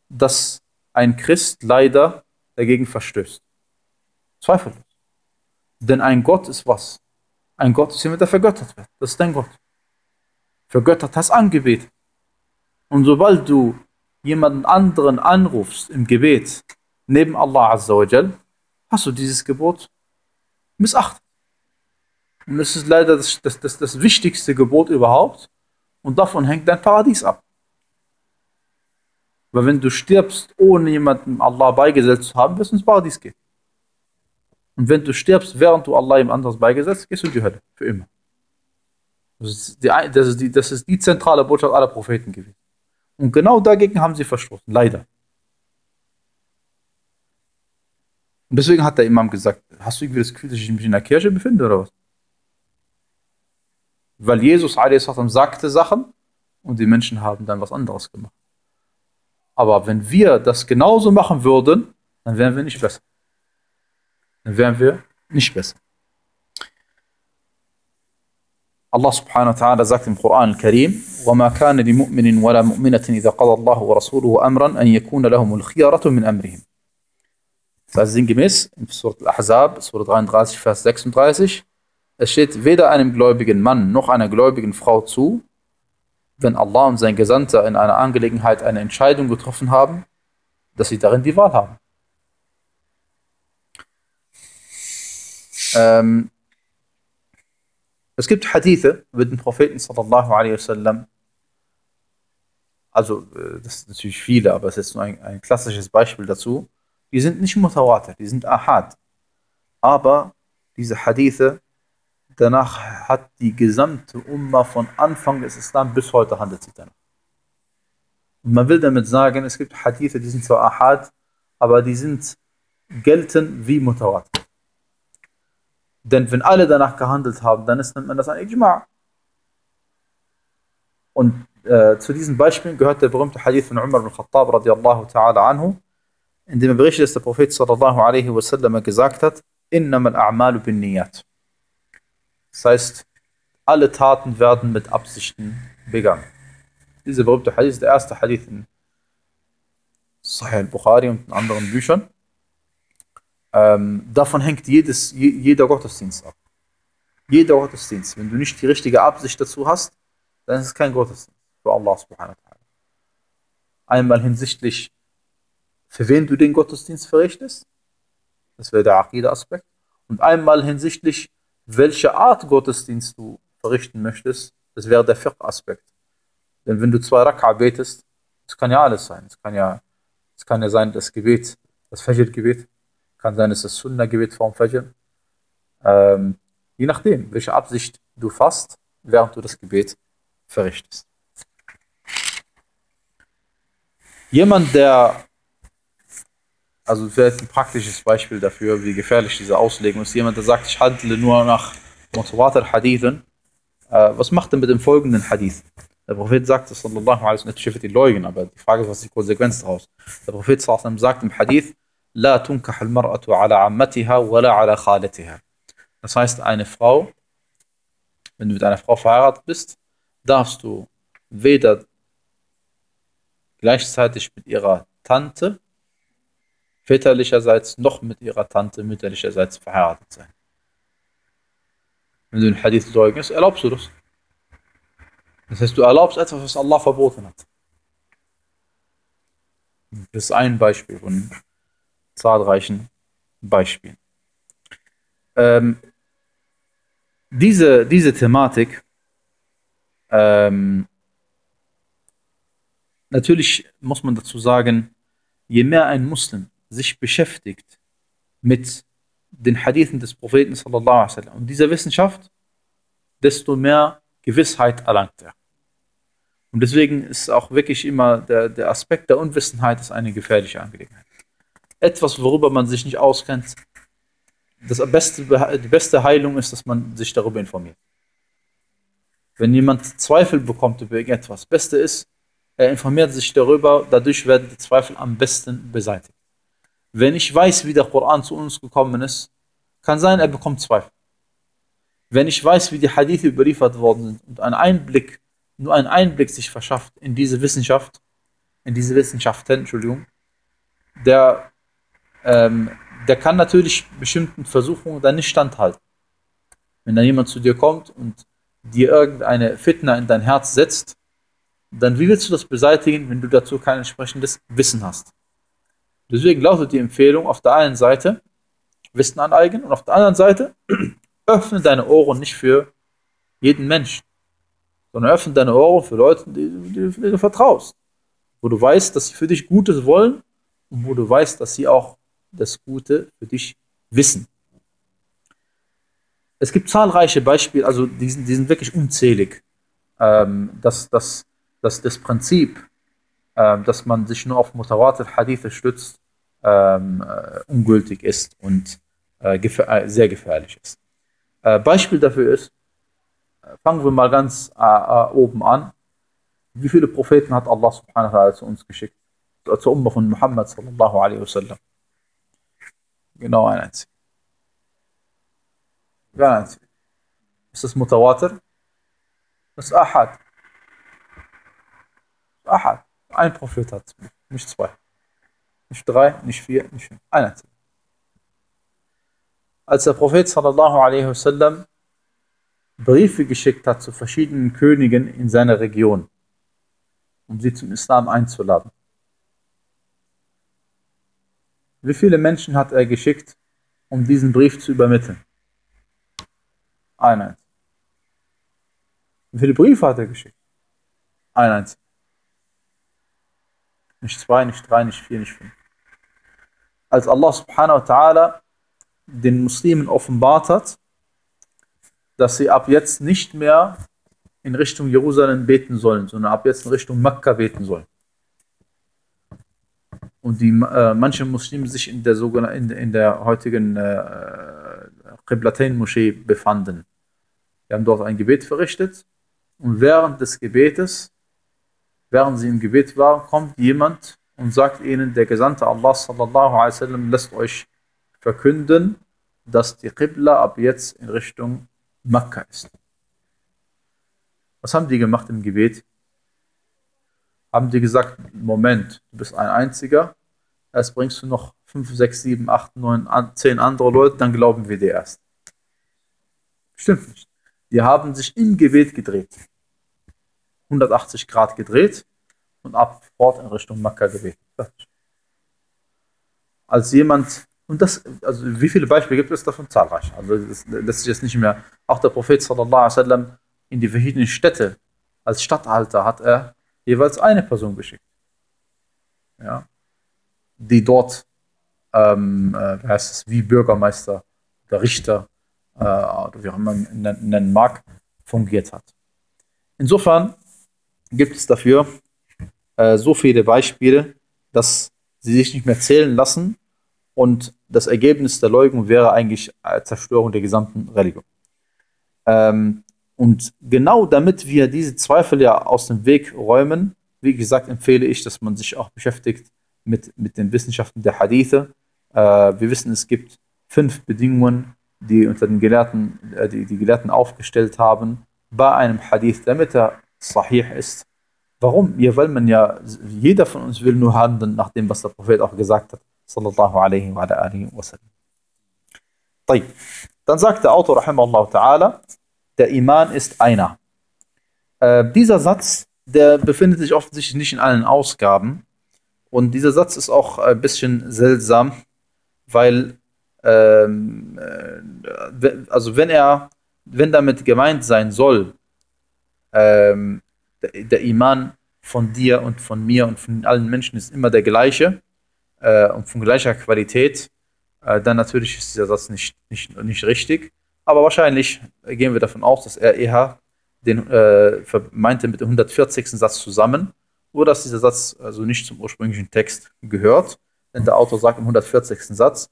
das ein Christ leider dagegen verstößt. Zweifellos. Denn ein Gott ist was? Ein Gott ist jemand, der vergöttert wird. Das ist dein Gott. Vergöttert heißt angebetet. Und sobald du jemanden anderen anrufst im Gebet, neben Allah Azza wa Jal, hast du dieses Gebot missachtet. Und das ist leider das, das, das, das wichtigste Gebot überhaupt. Und davon hängt dein Paradies ab. Weil wenn du stirbst, ohne jemandem Allah beigesetzt zu haben, wirst du ins Paradies gehen. Und wenn du stirbst, während du Allah ihm anderes beigesetzt, gehst du in die Hölle. Für immer. Das ist die, das ist die, das ist die zentrale Botschaft aller Propheten gewesen. Und genau dagegen haben sie verstoßen. Leider. Und deswegen hat der Imam gesagt, hast du irgendwie das Gefühl, dass ich mich in der Kirche befinde oder was? Weil Jesus a.s. sagte Sachen und die Menschen haben dann was anderes gemacht. Aber wenn wir das genauso machen würden, dann wären wir nicht besser. Dann wären wir nicht besser. Allah subhanahu wa ta'ala sagt im Koran al-Karim, وَمَا كَانَ لِمُؤْمِنٍ وَلَا مُؤْمِنَةٍ إِذَا قَضَى اللَّهُ وَرَسُولُهُ أَمْرًا أَنْ يَكُونَ لَهُمُ الْخِيَرَةُ مِنْ أَمْرِهِمْ Das heißt sinngemäß in Surat al-Ahzab, Surat 33, Vers 36, es steht weder einem gläubigen Mann noch einer gläubigen Frau zu, wenn Allah und sein Gesandter in einer Angelegenheit eine Entscheidung getroffen haben, dass sie darin die Wahl haben. Ähm, es gibt Hadithe über den Propheten sallallahu alaihi wasallam. Also, äh, das sind natürlich viele, aber es ist nur ein, ein klassisches Beispiel dazu. Die sind nicht Mutawatir, die sind Ahad. Aber diese Hadithe Danach hat die gesamte Umma von Anfang des Islam bis heute handelt sich danach. Und man will damit sagen, es gibt Hadithe, die sind zwar Ahad, aber die sind gelten wie Mutawat. Denn wenn alle danach gehandelt haben, dann ist, nennt man das ein Ijma'. Und äh, zu diesen Beispielen gehört der berühmte Hadith von Umar ibn Khattab radiallahu ta'ala anhu, in dem er berichtet, dass der Prophet sallallahu alaihi wasallam gesagt hat, innama al-a'malu bin niyat. Das heißt, alle Taten werden mit Absichten begangen. Dieser berühmte Hadith ist der erste Hadith in Sahih al-Bukhari und in anderen Büchern. Ähm, davon hängt jedes, jeder Gottesdienst ab. Jeder Gottesdienst. Wenn du nicht die richtige Absicht dazu hast, dann ist es kein Gottesdienst für Allah subhanahu wa ta'ala. Einmal hinsichtlich, für wen du den Gottesdienst verrichtest, das wäre der Aqidah-Aspekt, und einmal hinsichtlich, welche Art Gottesdienst du verrichten möchtest, Das wäre der Fiqh-Aspekt. Denn wenn du zwei Raka betest, das kann ja alles sein. Es kann ja, es kann ja sein, das Gebet, das Fajr-Gebet, kann sein, ist das Sunnah-Gebet vorm Fajr. Ähm, je nachdem, welche Absicht du fasst, während du das Gebet verrichtest. Jemand, der, also vielleicht ein praktisches Beispiel dafür, wie gefährlich diese Auslegung ist, jemand, der sagt, ich handle nur nach Mutawatir-Hadithen, äh, was macht er mit dem folgenden Hadith? Der Prophet sagt, sallallahu alaihi wasallam, wird die leugnen, aber die Frage ist, was ist die Konsequenz daraus? Der Prophet sallallahu sagt im Hadith, La tunkah al-mar'atu ala ammatiha wala ala khalatiha. Das heißt, eine Frau, wenn du mit einer Frau verheiratet bist, darfst du weder gleichzeitig mit ihrer Tante väterlicherseits noch mit ihrer Tante mütterlicherseits verheiratet sein. Wenn du den Hadith leugnest, erlaubst du das. Das heißt, du erlaubst etwas, was Allah verboten hat. Das ist ein Beispiel von zahlreichen Beispielen. Ähm, diese, diese Thematik, ähm, natürlich muss man dazu sagen, je mehr ein Muslim sich beschäftigt mit den Hadithen des Propheten sallallahu alaihi und dieser Wissenschaft, desto mehr Gewissheit erlangt er. Und deswegen ist auch wirklich immer der, der Aspekt der Unwissenheit ist eine gefährliche Angelegenheit. Etwas, worüber man sich nicht auskennt, das beste, die beste Heilung ist, dass man sich darüber informiert. Wenn jemand Zweifel bekommt über irgendetwas, Beste ist, er informiert sich darüber, dadurch werden die Zweifel am besten beseitigt. Wenn ich weiß, wie der Koran zu uns gekommen ist, kann sein, er bekommt Zweifel. Wenn ich weiß, wie die Hadithe überliefert worden sind und einen Einblick nur einen Einblick sich verschafft in diese Wissenschaft, in diese Wissenschaften, Entschuldigung, der, ähm, der kann natürlich bestimmten Versuchungen dann nicht standhalten. Wenn da jemand zu dir kommt und dir irgendeine Fitna in dein Herz setzt, dann wie willst du das beseitigen, wenn du dazu kein entsprechendes Wissen hast? Deswegen lautet die Empfehlung auf der einen Seite Wissen aneignen und auf der anderen Seite öffne deine Ohren nicht für jeden Menschen sondern öffne deine Ohren für Leute, die, die du vertraust. Wo du weißt, dass sie für dich Gutes wollen und wo du weißt, dass sie auch das Gute für dich wissen. Es gibt zahlreiche Beispiele, also die sind, die sind wirklich unzählig, ähm, dass, dass, dass das Prinzip, ähm, dass man sich nur auf Mutawat al-Hadith stützt, ähm, äh, ungültig ist und äh, gefähr äh, sehr gefährlich ist. Äh, Beispiel dafür ist, fangen wir mal ganz äh, äh, oben an. Wie viele Propheten hat Allah subhanahu wa ta'ala zu uns geschickt? Zur Umma von Muhammad sallallahu alaihi wasallam. Genau ein einziger. Gar ein einziger. Ist das Mutawatir? Das ist Ahad. Ahad. Ein Prophet hat es, nicht zwei. Nicht drei, nicht vier, nicht fünf. Ein einziger. Als der Prophet sallallahu alaihi wasallam Briefe geschickt hat zu verschiedenen Königen in seiner Region, um sie zum Islam einzuladen. Wie viele Menschen hat er geschickt, um diesen Brief zu übermitteln? Ein einziger. Wie viele Briefe hat er geschickt? Ein einziger. Nicht zwei, nicht drei, nicht vier, nicht fünf. Als Allah subhanahu wa ta'ala den Muslimen offenbart hat, dass sie ab jetzt nicht mehr in Richtung Jerusalem beten sollen, sondern ab jetzt in Richtung Mekka beten sollen. Und die, äh, manche Muslime sich in der, in, in der heutigen äh, Qiblatain-Moschee befanden. Wir haben dort ein Gebet verrichtet und während des Gebetes, während sie im Gebet waren, kommt jemand und sagt ihnen, der Gesandte Allah sallallahu alaihi wasallam lässt euch verkünden, dass die Qibla ab jetzt in Richtung Makka ist. Was haben die gemacht im Gebet? Haben die gesagt, Moment, du bist ein Einziger, erst bringst du noch 5, 6, 7, 8, 9, 10 andere Leute, dann glauben wir dir erst. Stimmt nicht. Die haben sich im Gebet gedreht. 180 Grad gedreht und ab fort in Richtung Makka gebetet. Als jemand und das, also wie viele Beispiele gibt es davon? Zahlreich. Also das lässt sich jetzt nicht mehr. Auch der Prophet sallallahu alaihi wasallam in die verschiedenen Städte, als Statthalter hat er jeweils eine Person geschickt. Ja, die dort, ähm, äh, heißt es, wie Bürgermeister oder Richter, äh, oder wie auch immer man nennen mag, fungiert hat. Insofern gibt es dafür äh, so viele Beispiele, dass sie sich nicht mehr zählen lassen und das Ergebnis der Leugnung wäre eigentlich Zerstörung der gesamten Religion. Ähm, und genau damit wir diese Zweifel ja aus dem Weg räumen, wie gesagt, empfehle ich, dass man sich auch beschäftigt mit, mit den Wissenschaften der Hadithe. Äh, wir wissen, es gibt fünf Bedingungen, die unter den Gelehrten, äh, die, die Gelehrten aufgestellt haben, bei einem Hadith, damit er sahih ist. Warum? Ja, weil man ja, jeder von uns will nur handeln nach dem, was der Prophet auch gesagt hat, sallallahu alaihi wa alihi wa sallam. Dann sagt der Autor, rahimahullah ta'ala, der Iman ist einer. Äh, dieser Satz, der befindet sich offensichtlich nicht in allen Ausgaben. Und dieser Satz ist auch ein bisschen seltsam, weil, ähm, äh, also wenn er, wenn damit gemeint sein soll, ähm, der, der, Iman von dir und von mir und von allen Menschen ist immer der gleiche äh, und von gleicher Qualität, äh, dann natürlich ist dieser Satz nicht, nicht, nicht richtig. Aber wahrscheinlich gehen wir davon aus, dass eher den äh, meinte mit dem 140. Satz zusammen, oder dass dieser Satz also nicht zum ursprünglichen Text gehört. Denn der Autor sagt im 140. Satz,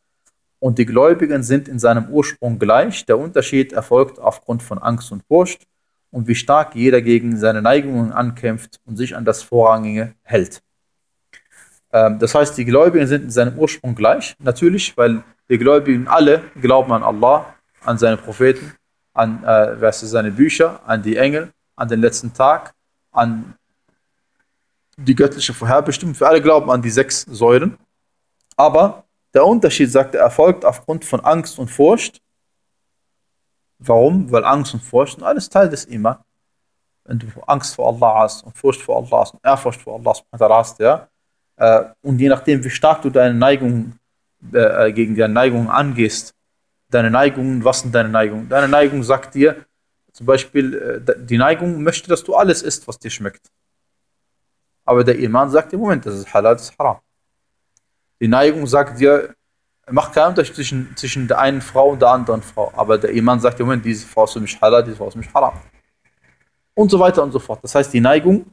und die Gläubigen sind in seinem Ursprung gleich. Der Unterschied erfolgt aufgrund von Angst und Furcht und wie stark jeder gegen seine Neigungen ankämpft und sich an das Vorrangige hält. Ähm, das heißt, die Gläubigen sind in seinem Ursprung gleich. Natürlich, weil die Gläubigen alle glauben an Allah an seine Propheten, an äh, seine Bücher, an die Engel, an den letzten Tag, an die göttliche Vorherbestimmung. Wir alle glauben an die sechs Säulen. Aber der Unterschied, sagt er, erfolgt aufgrund von Angst und Furcht. Warum? Weil Angst und Furcht sind alles Teil des Iman. Wenn du Angst vor Allah hast und Furcht vor Allah hast und Ehrfurcht vor Allah hast, ja, äh, und je nachdem, wie stark du deine Neigung äh, gegen deine Neigung angehst, deine Neigungen, was sind deine Neigungen? Deine Neigung sagt dir, zum Beispiel, äh, die Neigung möchte, dass du alles isst, was dir schmeckt. Aber der Iman sagt im Moment, das ist halal, das ist haram. Die Neigung sagt dir, macht keinen Unterschied zwischen, zwischen der einen Frau und der anderen Frau. Aber der Iman sagt im Moment, diese Frau ist für mich halal, diese Frau ist für mich haram. Und so weiter und so fort. Das heißt, die Neigung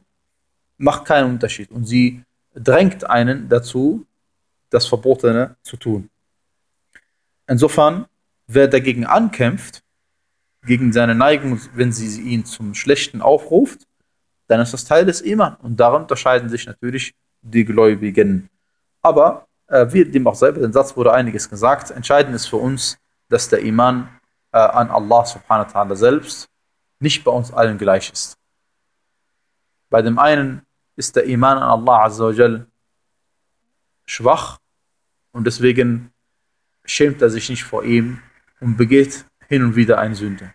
macht keinen Unterschied. Und sie drängt einen dazu, das Verbotene zu tun. Insofern Wer dagegen ankämpft, gegen seine Neigung, wenn sie ihn zum Schlechten aufruft, dann ist das Teil des Iman. Und daran unterscheiden sich natürlich die Gläubigen. Aber äh, wie dem auch selber, den Satz wurde einiges gesagt. Entscheidend ist für uns, dass der Iman äh, an Allah subhanahu wa ta'ala selbst nicht bei uns allen gleich ist. Bei dem einen ist der Iman an Allah azza wa schwach und deswegen schämt er sich nicht vor ihm und begeht hin und wieder eine Sünde.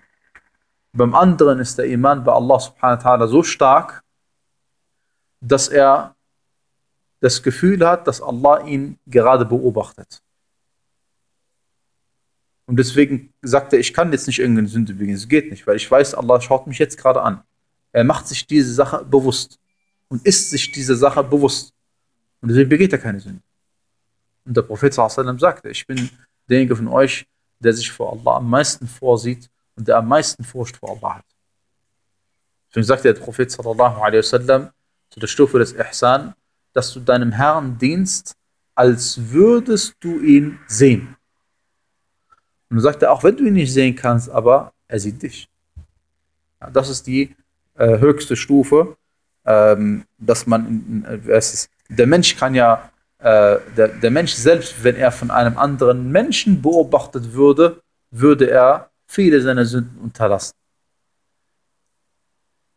Beim anderen ist der Iman bei Allah subhanahu wa ta'ala so stark, dass er das Gefühl hat, dass Allah ihn gerade beobachtet. Und deswegen sagt er, ich kann jetzt nicht irgendeine Sünde begehen. Es geht nicht, weil ich weiß, Allah schaut mich jetzt gerade an. Er macht sich diese Sache bewusst und ist sich diese Sache bewusst. Und deswegen begeht er keine Sünde. Und der Prophet sagte, ich bin derjenige von euch, der sich vor Allah am meisten vorsieht und der am meisten Furcht vor Allah hat. Deswegen sagt der Prophet sallallahu alaihi wasallam zu der Stufe des Ihsan, dass du deinem Herrn dienst, als würdest du ihn sehen. Und sagt er, auch wenn du ihn nicht sehen kannst, aber er sieht dich. Ja, das ist die äh, höchste Stufe, ähm, dass man, äh, es ist, der Mensch kann ja äh, der, der Mensch selbst, wenn er von einem anderen Menschen beobachtet würde, würde er viele seiner Sünden unterlassen.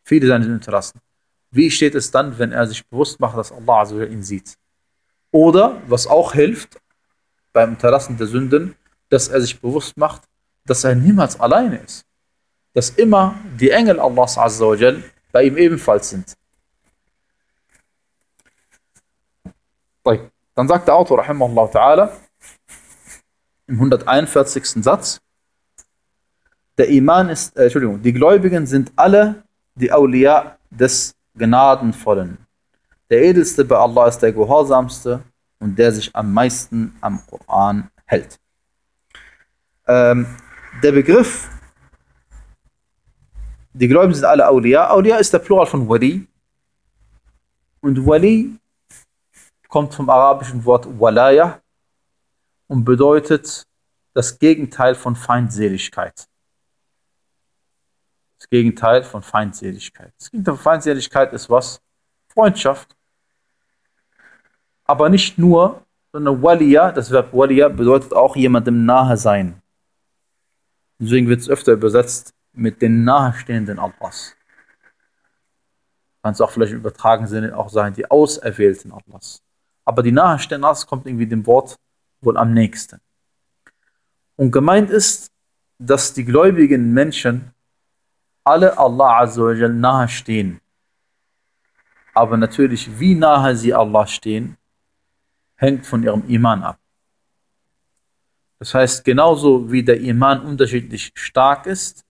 Viele seiner Sünden unterlassen. Wie steht es dann, wenn er sich bewusst macht, dass Allah ihn sieht? Oder, was auch hilft, beim Unterlassen der Sünden, dass er sich bewusst macht, dass er niemals alleine ist. Dass immer die Engel Allahs bei ihm ebenfalls sind. Dann sagt der Autor, rahimahullah ta'ala, im 141. Satz, Der Iman ist, äh, Entschuldigung, die Gläubigen sind alle die Awliya des Gnadenvollen. Der edelste bei Allah ist der Gehorsamste und der sich am meisten am Koran hält. Ähm, der Begriff, die Gläubigen sind alle Awliya. Awliya ist der Plural von Wali. Und Wali kommt vom arabischen Wort Walaya und bedeutet das Gegenteil von Feindseligkeit. Das Gegenteil von Feindseligkeit. Das Gegenteil von Feindseligkeit ist was? Freundschaft. Aber nicht nur, sondern Waliya, das Verb Waliya bedeutet auch jemandem nahe sein. Deswegen wird es öfter übersetzt mit den nahestehenden Allahs. Kann es auch vielleicht im übertragenen Sinne auch sein, die Auserwählten Allahs. Aber die nahestehenden Allahs kommt irgendwie dem Wort wohl am nächsten. Und gemeint ist, dass die gläubigen Menschen alle Allah Azzawajal nahe stehen. Aber natürlich, wie nahe sie Allah stehen, hängt von ihrem Iman ab. Das heißt, genauso wie der Iman unterschiedlich stark ist,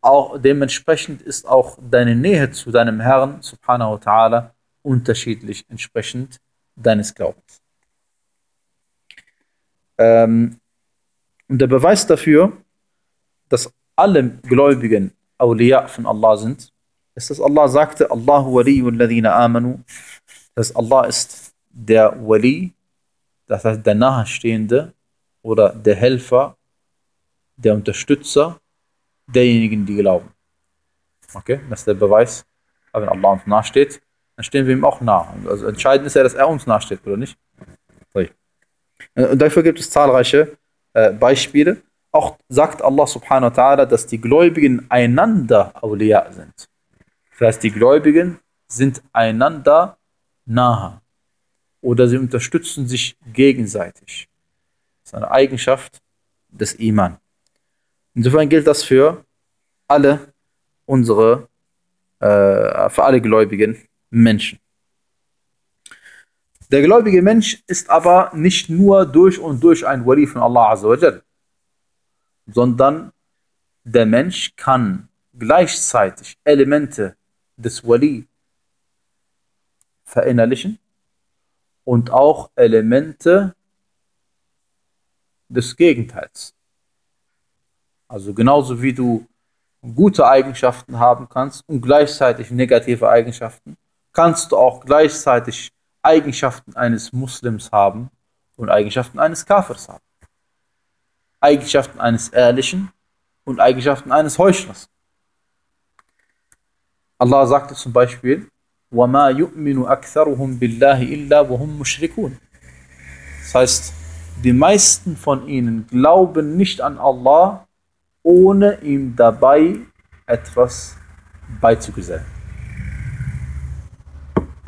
auch dementsprechend ist auch deine Nähe zu deinem Herrn, subhanahu wa ta'ala, unterschiedlich entsprechend deines Glaubens. Ähm, und der Beweis dafür, dass alle Gläubigen Awliya von Allah sind, ist, dass Allah sagte, Allahu waliyul ladina amanu, dass Allah ist der Wali, das heißt der Nahestehende oder der Helfer, der Unterstützer derjenigen, die glauben. Okay, das ist der Beweis. Wenn Allah uns nahesteht, dann stehen wir ihm auch nah. Also entscheidend ist ja, dass er uns nahesteht, oder nicht? Und dafür gibt es zahlreiche äh, Beispiele. Auch sagt Allah subhanahu wa ta'ala, dass die Gläubigen einander Awliya sind. Das heißt, die Gläubigen sind einander nahe. Oder sie unterstützen sich gegenseitig. Das ist eine Eigenschaft des Iman. Insofern gilt das für alle unsere, äh, für alle gläubigen Menschen. Der gläubige Mensch ist aber nicht nur durch und durch ein Wali von Allah Azzawajal, sondern der Mensch kann gleichzeitig Elemente des Wali verinnerlichen und auch Elemente des Gegenteils. Also genauso wie du gute Eigenschaften haben kannst und gleichzeitig negative Eigenschaften, kannst du auch gleichzeitig Eigenschaften eines Muslims haben und Eigenschaften eines Kafirs haben. Eigenschaften eines Ehrlichen und Eigenschaften eines Heuchlers. Allah sagte zum Beispiel, وَمَا يُؤْمِنُ أَكْثَرُهُمْ بِاللَّهِ إِلَّا وَهُمْ مُشْرِكُونَ Das heißt, die meisten von ihnen glauben nicht an Allah, ohne ihm dabei etwas beizugesellen.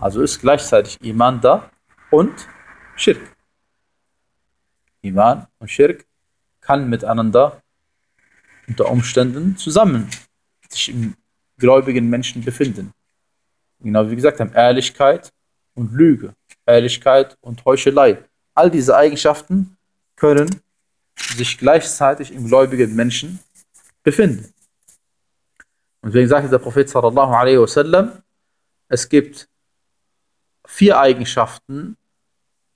Also ist gleichzeitig Iman da und Schirk. Iman und Schirk kann miteinander unter Umständen zusammen sich im gläubigen Menschen befinden. Genau wie gesagt haben, Ehrlichkeit und Lüge, Ehrlichkeit und Heuchelei. All diese Eigenschaften können sich gleichzeitig im gläubigen Menschen befinden. Und deswegen sagte der Prophet sallallahu alaihi wasallam, es gibt vier Eigenschaften.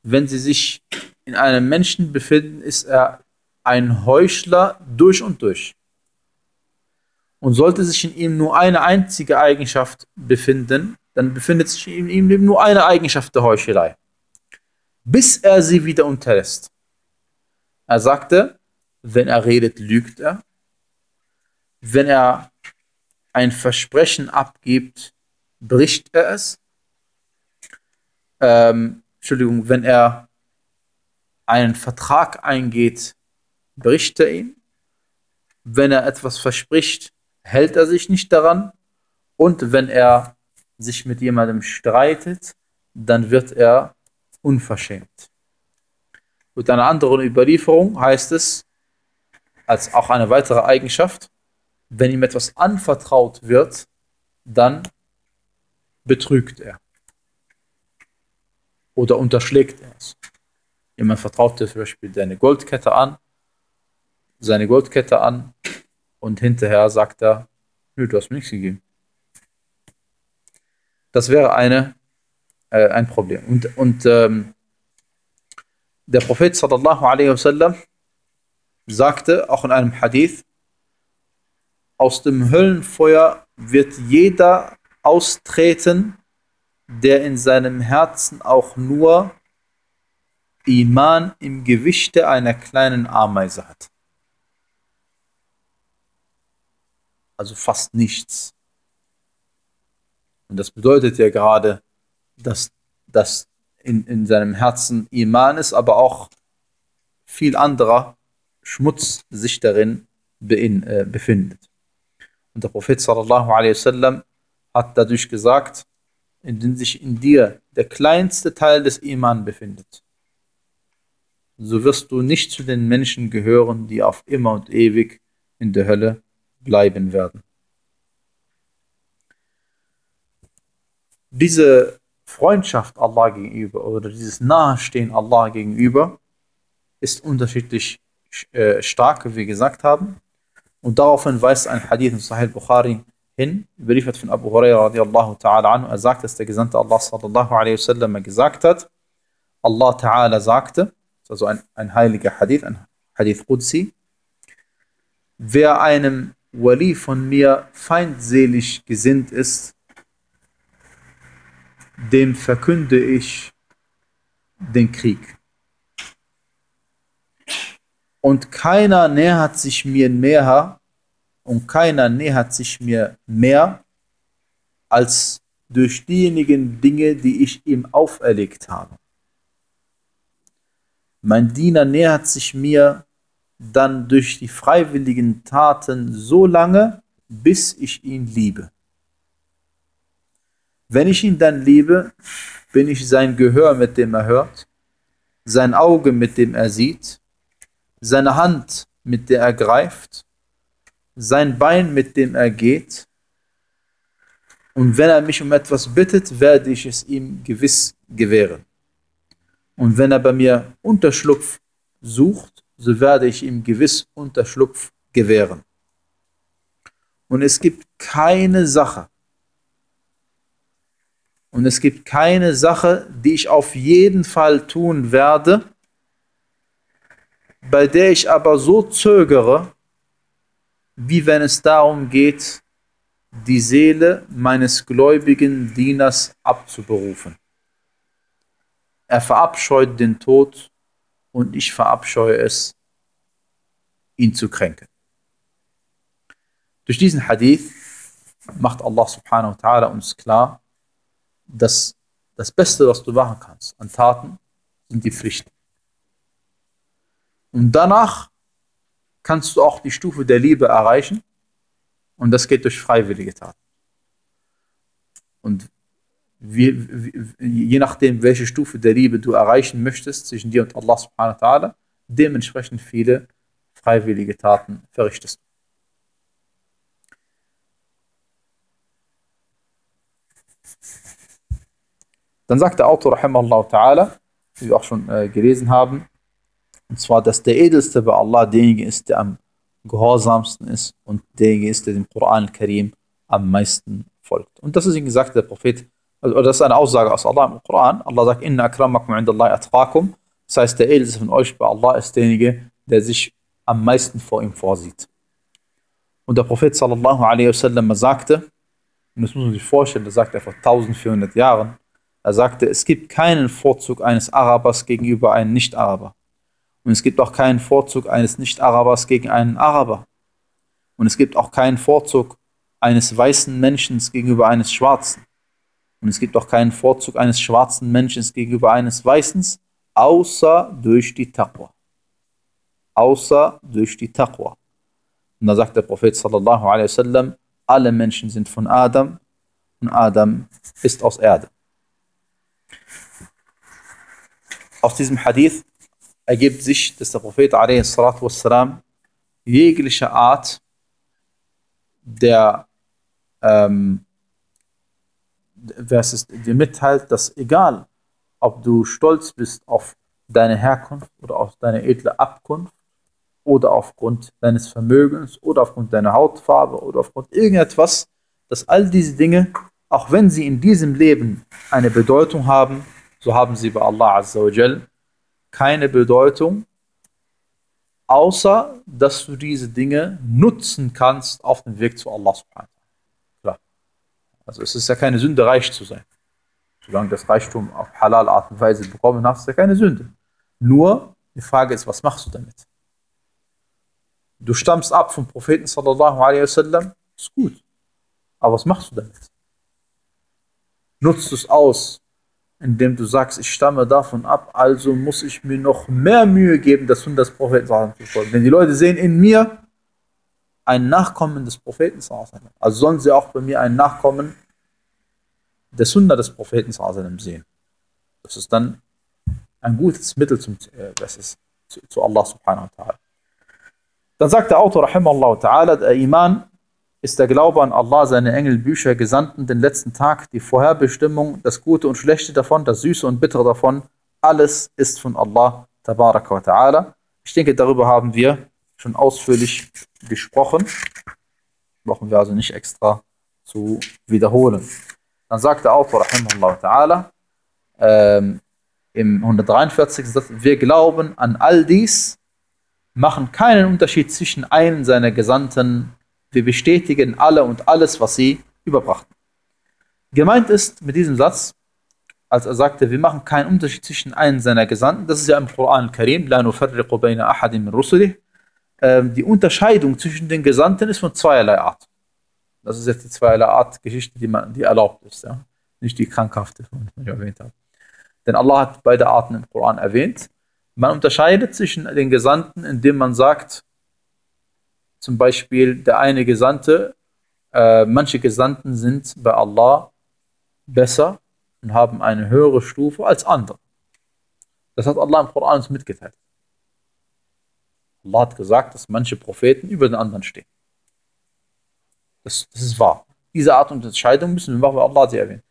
Wenn sie sich in einem Menschen befinden, ist er ein Heuchler durch und durch. Und sollte sich in ihm nur eine einzige Eigenschaft befinden, dann befindet sich in ihm nur eine Eigenschaft der Heuchelei. Bis er sie wieder unterlässt. Er sagte, wenn er redet, lügt er. Wenn er ein Versprechen abgibt, bricht er es ähm, Entschuldigung, wenn er einen Vertrag eingeht, bricht er ihn. Wenn er etwas verspricht, hält er sich nicht daran. Und wenn er sich mit jemandem streitet, dann wird er unverschämt. Mit einer anderen Überlieferung heißt es, als auch eine weitere Eigenschaft, wenn ihm etwas anvertraut wird, dann betrügt er oder unterschlägt er es. Jemand vertraut dir zum Beispiel deine Goldkette an, seine Goldkette an und hinterher sagt er, nö, du hast mir nichts gegeben. Das wäre eine, äh, ein Problem. Und, und ähm, der Prophet sallallahu alaihi wasallam sagte auch in einem Hadith, aus dem Höllenfeuer wird jeder austreten, der in seinem Herzen auch nur Iman im Gewichte einer kleinen Ameise hat. Also fast nichts. Und das bedeutet ja gerade, dass, dass in, in seinem Herzen Iman ist, aber auch viel anderer Schmutz sich darin äh, befindet. Und der Prophet sallallahu alaihi wasallam hat dadurch gesagt, indem sich in dir der kleinste Teil des Iman befindet, so wirst du nicht zu den Menschen gehören, die auf immer und ewig in der Hölle bleiben werden. Diese Freundschaft Allah gegenüber oder dieses Nahestehen Allah gegenüber ist unterschiedlich äh, stark, wie wir gesagt haben. Und daraufhin weist ein Hadith in Sahih Bukhari hin, überliefert von Abu Hurairah radiallahu ta'ala anhu. Er sagt, dass der Gesandte Allah sallallahu alaihi wasallam gesagt hat, Allah ta'ala sagte, also ein, ein heiliger Hadith, ein Hadith Qudsi, wer einem Wali von mir feindselig gesinnt ist, dem verkünde ich den Krieg. Und keiner nähert sich mir näher und keiner nähert sich mir mehr als durch diejenigen Dinge, die ich ihm auferlegt habe. Mein Diener nähert sich mir dann durch die freiwilligen Taten so lange, bis ich ihn liebe. Wenn ich ihn dann liebe, bin ich sein Gehör, mit dem er hört, sein Auge, mit dem er sieht, seine Hand, mit der er greift, sein Bein, mit dem er geht. Und wenn er mich um etwas bittet, werde ich es ihm gewiss gewähren. Und wenn er bei mir Unterschlupf sucht, so werde ich ihm gewiss Unterschlupf gewähren. Und es gibt keine Sache, und es gibt keine Sache, die ich auf jeden Fall tun werde, bei der ich aber so zögere, wie wenn es darum geht, die Seele meines gläubigen Dieners abzuberufen. Er verabscheut den Tod und ich verabscheue es, ihn zu kränken. Durch diesen Hadith macht Allah subhanahu wa ta'ala uns klar, dass das Beste, was du machen kannst an Taten, sind die Pflichten. Und danach kannst du auch die Stufe der Liebe erreichen und das geht durch freiwillige Taten. Und wie, wie, je nachdem, welche Stufe der Liebe du erreichen möchtest zwischen dir und Allah subhanahu wa ta'ala, dementsprechend viele freiwillige Taten verrichtest. Dann sagt der Autor, rahimahullah ta'ala, wie wir auch schon äh, gelesen haben, und zwar, dass der Edelste bei Allah derjenige ist, der am gehorsamsten ist und derjenige ist, der dem Koran Karim am meisten folgt. Und das ist, wie gesagt, der Prophet also das ist eine Aussage aus Allah im Koran. Allah sagt, Inna akramakum indallahi atqakum. Das heißt, der Edelste von euch bei Allah ist derjenige, der sich am meisten vor ihm vorsieht. Und der Prophet sallallahu alaihi wasallam sagte, und das muss man sich vorstellen, das sagt er vor 1400 Jahren, er sagte, es gibt keinen Vorzug eines Arabers gegenüber einem Nicht-Araber. Und es gibt auch keinen Vorzug eines Nicht-Arabers gegen einen Araber. Und es gibt auch keinen Vorzug eines weißen Menschen gegenüber eines Schwarzen. Und es gibt auch keinen Vorzug eines schwarzen Menschen gegenüber eines Weißen, außer durch die Taqwa. Außer durch die Taqwa. Und da sagt der Prophet sallallahu alaihi wasallam, alle Menschen sind von Adam und Adam ist aus Erde. Aus diesem Hadith ergibt sich, dass der Prophet wassalam, jegliche Art der ähm, es dir mitteilt, dass egal, ob du stolz bist auf deine Herkunft oder auf deine edle Abkunft oder aufgrund deines Vermögens oder aufgrund deiner Hautfarbe oder aufgrund irgendetwas, dass all diese Dinge, auch wenn sie in diesem Leben eine Bedeutung haben, so haben sie bei Allah Azza wa Jal keine Bedeutung, außer dass du diese Dinge nutzen kannst auf dem Weg zu Allah subhanahu Klar. Also es ist ja keine Sünde, reich zu sein. Solange das Reichtum auf halal Art und Weise bekommen hast, ist ja keine Sünde. Nur die Frage ist, was machst du damit? Du stammst ab vom Propheten sallallahu alaihi wasallam, ist gut. Aber was machst du damit? Nutzt du es aus, indem du sagst, ich stamme davon ab, also muss ich mir noch mehr Mühe geben, das Sunna des Propheten zu folgen. Denn die Leute sehen in mir ein Nachkommen des Propheten. Also sollen sie auch bei mir ein Nachkommen des Sunna des Propheten sehen. Das ist dann ein gutes Mittel zum, äh, das ist, zu, zu Allah subhanahu wa ta'ala. Dann sagt der Autor, rahimallahu ta'ala, der Iman ist der Glaube an Allah, seine Engel, Bücher, Gesandten, den letzten Tag, die Vorherbestimmung, das Gute und Schlechte davon, das Süße und Bittere davon, alles ist von Allah, tabaraka wa ta'ala. Ich denke, darüber haben wir schon ausführlich gesprochen. Brauchen wir also nicht extra zu wiederholen. Dann sagt der Autor, rahimahullah ta'ala, ähm, im 143. Satz, wir glauben an all dies, machen keinen Unterschied zwischen einem seiner Gesandten wir bestätigen alle und alles, was sie überbrachten. Gemeint ist mit diesem Satz, als er sagte, wir machen keinen Unterschied zwischen einem seiner Gesandten, das ist ja im Koran Karim, la nufarriqu bayna ahadin min rusulih. Ähm, die Unterscheidung zwischen den Gesandten ist von zweierlei Art. Das ist jetzt die zweierlei Art Geschichte, die, man, die erlaubt ist, ja? nicht die krankhafte, die ich erwähnt habe. Denn Allah hat beide Arten im Koran erwähnt. Man unterscheidet zwischen den Gesandten, indem man sagt, zum Beispiel der eine Gesandte, äh, manche Gesandten sind bei Allah besser und haben eine höhere Stufe als andere. Das hat Allah im Koran uns mitgeteilt. Allah hat gesagt, dass manche Propheten über den anderen stehen. Das, das ist wahr. Diese Art Unterscheidung müssen wir machen, weil Allah sie erwähnt.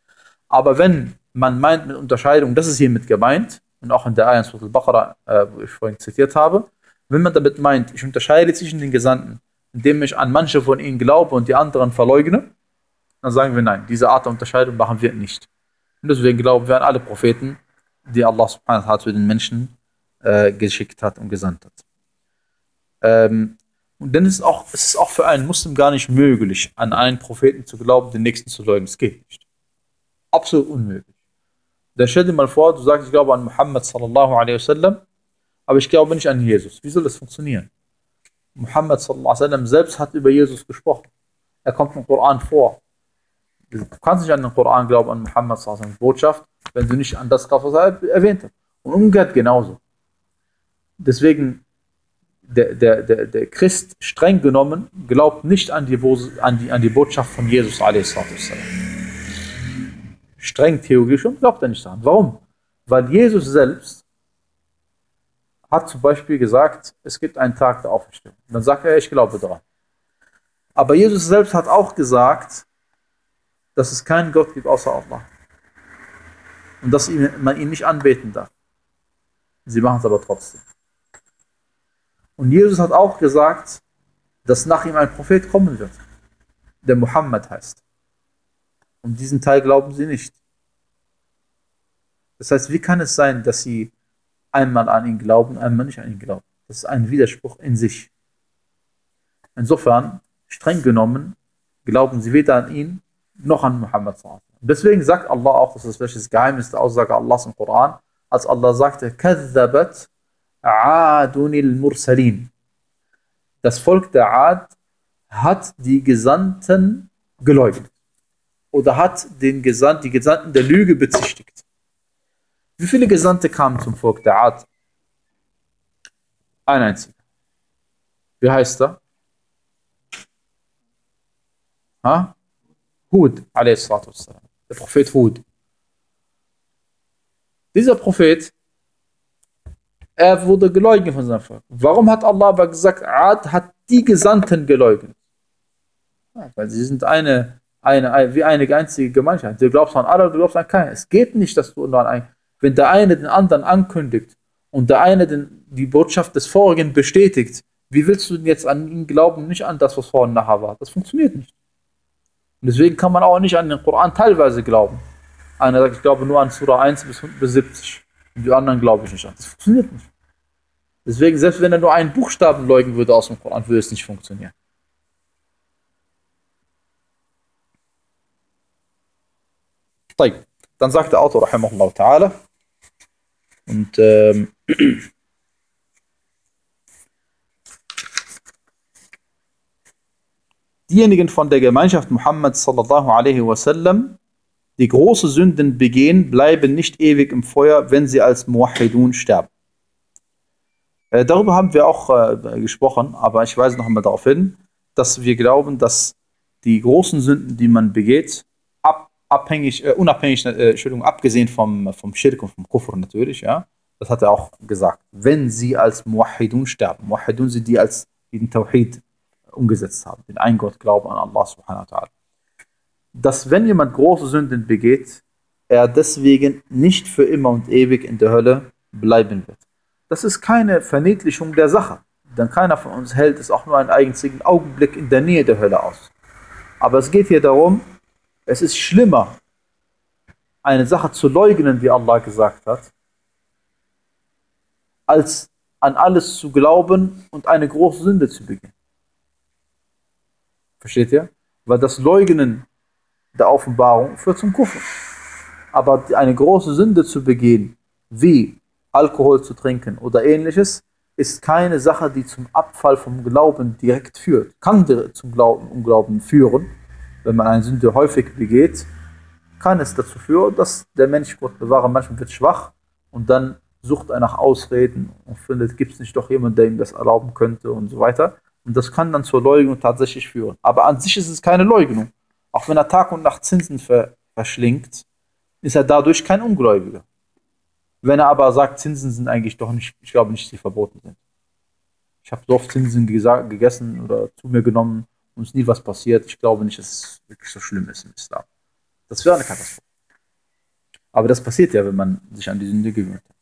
Aber wenn man meint mit Unterscheidung, das ist hiermit gemeint, und auch in der Ayah al-Baqarah, äh, wo ich vorhin zitiert habe, wenn man damit meint, ich unterscheide zwischen den Gesandten, indem ich an manche von ihnen glaube und die anderen verleugne, dann sagen wir nein, diese Art der Unterscheidung machen wir nicht. Und deswegen glauben wir an alle Propheten, die Allah subhanahu wa ta'ala zu den Menschen äh, geschickt hat und gesandt hat. Ähm, und dann ist es, auch, es ist auch für einen Muslim gar nicht möglich, an einen Propheten zu glauben, den nächsten zu leugnen. Es geht nicht. Absolut unmöglich. Dann stell dir mal vor, du sagst, ich glaube an Muhammad sallallahu alaihi wasallam, aber ich glaube nicht an Jesus. Wie soll das funktionieren? Muhammad selbst hat über Jesus gesprochen. Er kommt im Koran vor. Du kannst nicht an den Koran glauben, an Muhammad sallam, Botschaft, wenn du nicht an das glaubst, was er erwähnt hat. Und umgekehrt genauso. Deswegen, der, der, der, der Christ streng genommen glaubt nicht an die, an die, an die Botschaft von Jesus. Streng theologisch und glaubt er nicht daran. Warum? Weil Jesus selbst hat zum Beispiel gesagt, es gibt einen Tag der Auferstehung. Und dann sagt er, ich glaube daran. Aber Jesus selbst hat auch gesagt, dass es keinen Gott gibt außer Allah. Und dass man ihn nicht anbeten darf. Sie machen es aber trotzdem. Und Jesus hat auch gesagt, dass nach ihm ein Prophet kommen wird, der Muhammad heißt. Und diesen Teil glauben sie nicht. Das heißt, wie kann es sein, dass sie einmal an ihn glauben, einmal nicht an ihn glauben. Das ist ein Widerspruch in sich. Insofern, streng genommen, glauben sie weder an ihn noch an Muhammad. Deswegen sagt Allah auch, das ist welches Geheimnis der Aussage Allahs im Koran, als Allah sagte, كذبت عادun المرسلين. Das Volk der Ad hat die Gesandten geleugnet. Oder hat den Gesandten, die Gesandten der Lüge bezichtigt. Wie viele Gesandte kamen zum Volk der Ad? Ein einziger. Wie heißt er? Ha? Hud, der Prophet Hud. Dieser Prophet, er wurde geleugnet von seinem Volk. Warum hat Allah aber gesagt, Ad hat die Gesandten geleugnet? Ja, weil sie sind eine, eine, wie eine einzige Gemeinschaft. Du glaubst an Allah, du glaubst an keinen. Es geht nicht, dass du nur an einen wenn der eine den anderen ankündigt und der eine den, die Botschaft des Vorigen bestätigt, Wie willst du denn jetzt an ihn glauben, nicht an das, was vor und nachher war? Das funktioniert nicht. Und deswegen kann man auch nicht an den Koran teilweise glauben. Einer sagt, ich glaube nur an Surah 1 bis, bis 70. Und die anderen glaube ich nicht an. Das funktioniert nicht. Deswegen, selbst wenn er nur einen Buchstaben leugnen würde aus dem Koran, würde es nicht funktionieren. Dann sagt der Autor, rahimahullah ta'ala, und ähm, diejenigen von der Gemeinschaft Muhammad sallallahu alaihi wasallam, die große Sünden begehen, bleiben nicht ewig im Feuer, wenn sie als Muwahidun sterben. Äh, darüber haben wir auch äh, gesprochen, aber ich weise noch einmal darauf hin, dass wir glauben, dass die großen Sünden, die man begeht, abhängig, äh, unabhängig, äh, Entschuldigung, abgesehen vom, vom Schirk und vom Kufr natürlich, ja, das hat er auch gesagt, wenn sie als Muwahidun sterben, Muwahidun sind die, als den Tawhid umgesetzt haben, den Eingott Glauben an Allah subhanahu wa ta'ala. Dass wenn jemand große Sünden begeht, er deswegen nicht für immer und ewig in der Hölle bleiben wird. Das ist keine Verniedlichung der Sache, denn keiner von uns hält es auch nur einen einzigen Augenblick in der Nähe der Hölle aus. Aber es geht hier darum, es ist schlimmer, eine Sache zu leugnen, wie Allah gesagt hat, als an alles zu glauben und eine große Sünde zu begehen. Versteht ihr? Weil das Leugnen der Offenbarung führt zum Kufr. Aber eine große Sünde zu begehen, wie Alkohol zu trinken oder ähnliches, ist keine Sache, die zum Abfall vom Glauben direkt führt. Kann zum Glauben, Unglauben führen, wenn man eine Sünde häufig begeht, kann es dazu führen, dass der Mensch, Gott bewahre, manchmal wird schwach und dann sucht er nach Ausreden und findet, gibt es nicht doch jemanden, der ihm das erlauben könnte und so weiter. Und das kann dann zur Leugnung tatsächlich führen. Aber an sich ist es keine Leugnung. Auch wenn er Tag und Nacht Zinsen verschlingt, ist er dadurch kein Ungläubiger. Wenn er aber sagt, Zinsen sind eigentlich doch nicht, ich glaube nicht, sie verboten sind. Ich habe so oft Zinsen gegessen oder zu mir genommen ist nie was passiert. Ich glaube nicht, dass es wirklich so schlimm ist im Islam. Das wäre eine Katastrophe. Aber das passiert ja, wenn man sich an die Sünde gewöhnt hat.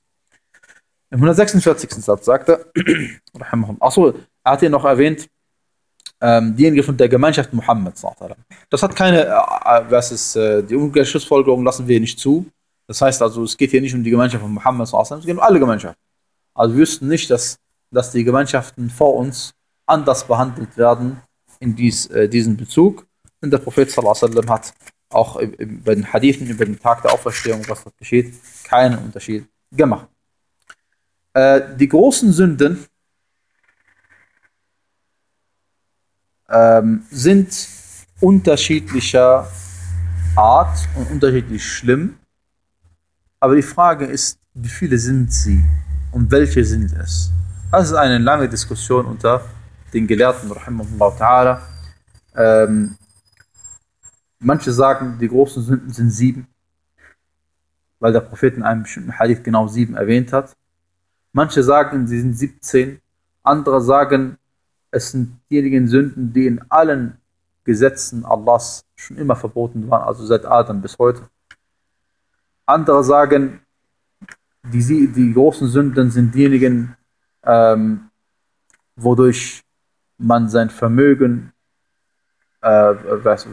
Im 146. Satz sagt er, achso, er hat hier noch erwähnt, ähm, diejenige von der Gemeinschaft Muhammad. Das hat keine, äh, was ist, äh, die Umkehrschlussfolgerung lassen wir nicht zu. Das heißt also, es geht hier nicht um die Gemeinschaft von Muhammad, es geht um alle Gemeinschaften. Also wir wüssten nicht, dass, dass die Gemeinschaften vor uns anders behandelt werden in dies, äh, diesem Bezug. Denn der Prophet sallam, hat auch bei den Hadithen über den Tag der Auferstehung, was dort geschieht, keinen Unterschied gemacht. Äh, die großen Sünden ähm, sind unterschiedlicher Art und unterschiedlich schlimm. Aber die Frage ist, wie viele sind sie und welche sind es? Das ist eine lange Diskussion unter den Gelehrten, ta'ala. Ähm, manche sagen, die großen Sünden sind sieben, weil der Prophet in einem bestimmten Hadith genau sieben erwähnt hat. Manche sagen, sie sind 17, andere sagen, es sind diejenigen Sünden, die in allen Gesetzen Allahs schon immer verboten waren, also seit Adam bis heute. Andere sagen, die, die großen Sünden sind diejenigen, ähm, wodurch man sein Vermögen, äh,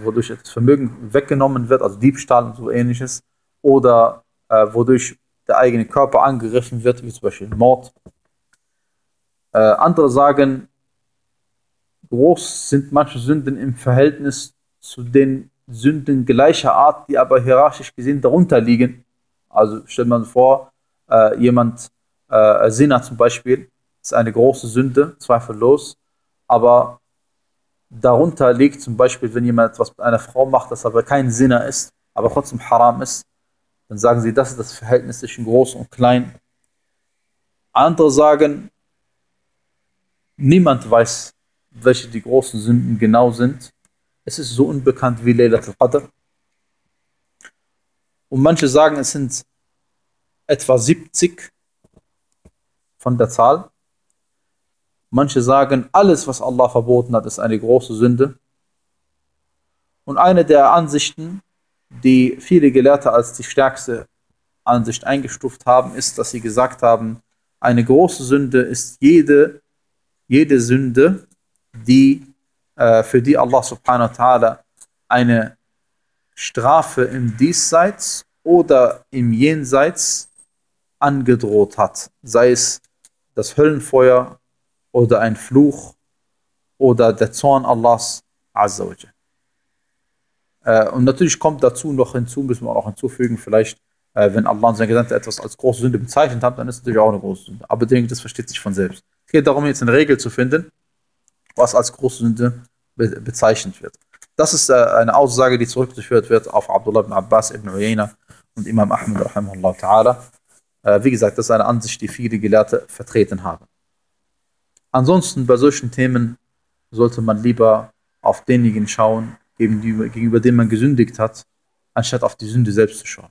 wodurch das Vermögen weggenommen wird, also Diebstahl und so ähnliches, oder äh, wodurch der eigene Körper angegriffen wird, wie zum Beispiel Mord. Äh, andere sagen, groß sind manche Sünden im Verhältnis zu den Sünden gleicher Art, die aber hierarchisch gesehen darunter liegen. Also stellt man vor, äh, jemand, äh, Sinner zum Beispiel, ist eine große Sünde, zweifellos, aber darunter liegt zum Beispiel, wenn jemand etwas mit einer Frau macht, das aber kein Sinner ist, aber trotzdem haram ist, dann sagen sie, das ist das Verhältnis zwischen groß und klein. Andere sagen, niemand weiß, welche die großen Sünden genau sind. Es ist so unbekannt wie Laylat al-Qadr. Und manche sagen, es sind etwa 70 von der Zahl. Manche sagen, alles, was Allah verboten hat, ist eine große Sünde. Und eine der Ansichten, die viele Gelehrte als die stärkste Ansicht eingestuft haben, ist, dass sie gesagt haben, eine große Sünde ist jede jede Sünde, die, äh, für die Allah subhanahu wa ta'ala eine Strafe im Diesseits oder im Jenseits angedroht hat. Sei es das Höllenfeuer oder ein Fluch oder der Zorn Allahs Azza wa äh, Und natürlich kommt dazu noch hinzu, müssen wir auch hinzufügen, vielleicht, äh, wenn Allah und sein Gesandter etwas als große Sünde bezeichnet hat, dann ist es natürlich auch eine große Sünde. Aber denke, das versteht sich von selbst. Es geht darum, jetzt eine Regel zu finden, was als große Sünde be bezeichnet wird. Das ist äh, eine Aussage, die zurückgeführt wird auf Abdullah ibn Abbas ibn Uyayna und Imam Ahmed rahimahullah ta'ala. Äh, wie gesagt, das ist eine Ansicht, die viele Gelehrte vertreten haben. Ansonsten bei solchen Themen sollte man lieber auf denjenigen schauen, gegenüber, gegenüber dem man gesündigt hat, anstatt auf die Sünde selbst zu schauen.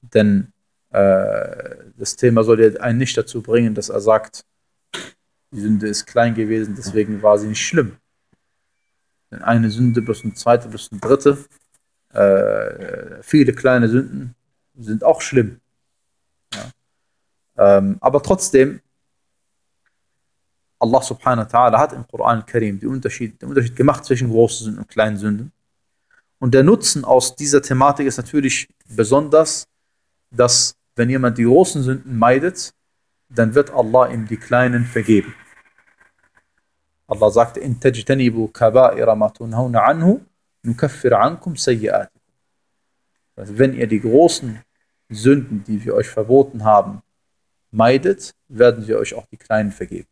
Denn äh, das Thema soll einen nicht dazu bringen, dass er sagt, die Sünde ist klein gewesen, deswegen war sie nicht schlimm. Denn eine Sünde plus eine zweite plus eine dritte, äh, viele kleine Sünden sind auch schlimm. Ja. Ähm, aber trotzdem Allah subhanahu wa ta'ala hat im Koran Karim den Unterschied, den Unterschied gemacht zwischen großen Sünden und kleinen Sünden. Und der Nutzen aus dieser Thematik ist natürlich besonders, dass wenn jemand die großen Sünden meidet, dann wird Allah ihm die kleinen vergeben. Allah sagte, in tajtanibu kaba'ira ma tunhauna anhu, nukaffir ankum sayyi'atikum. Also wenn ihr die großen Sünden, die wir euch verboten haben, meidet, werden wir euch auch die kleinen vergeben.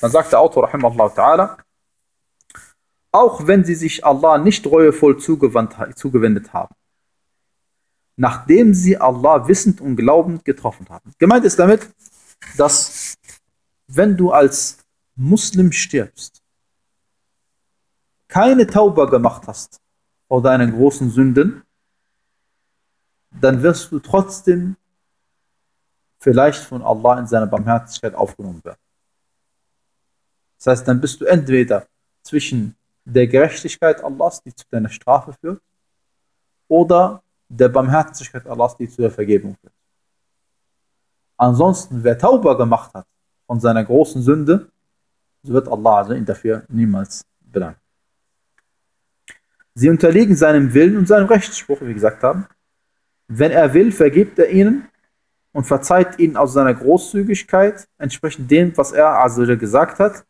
Dann sagt der Autor, ta'ala, auch wenn sie sich Allah nicht reuevoll zugewendet haben, nachdem sie Allah wissend und glaubend getroffen haben. Gemeint ist damit, dass wenn du als Muslim stirbst, keine Tauber gemacht hast vor deinen großen Sünden, dann wirst du trotzdem vielleicht von Allah in seiner Barmherzigkeit aufgenommen werden. Das heißt, dann bist du entweder zwischen der Gerechtigkeit Allahs, die zu deiner Strafe führt, oder der Barmherzigkeit Allahs, die zu der Vergebung führt. Ansonsten, wer Tauber gemacht hat von seiner großen Sünde, so wird Allah also ihn dafür niemals bedanken. Sie unterliegen seinem Willen und seinem Rechtsspruch, wie gesagt haben. Wenn er will, vergibt er ihnen und verzeiht ihnen aus seiner Großzügigkeit, entsprechend dem, was er also gesagt hat.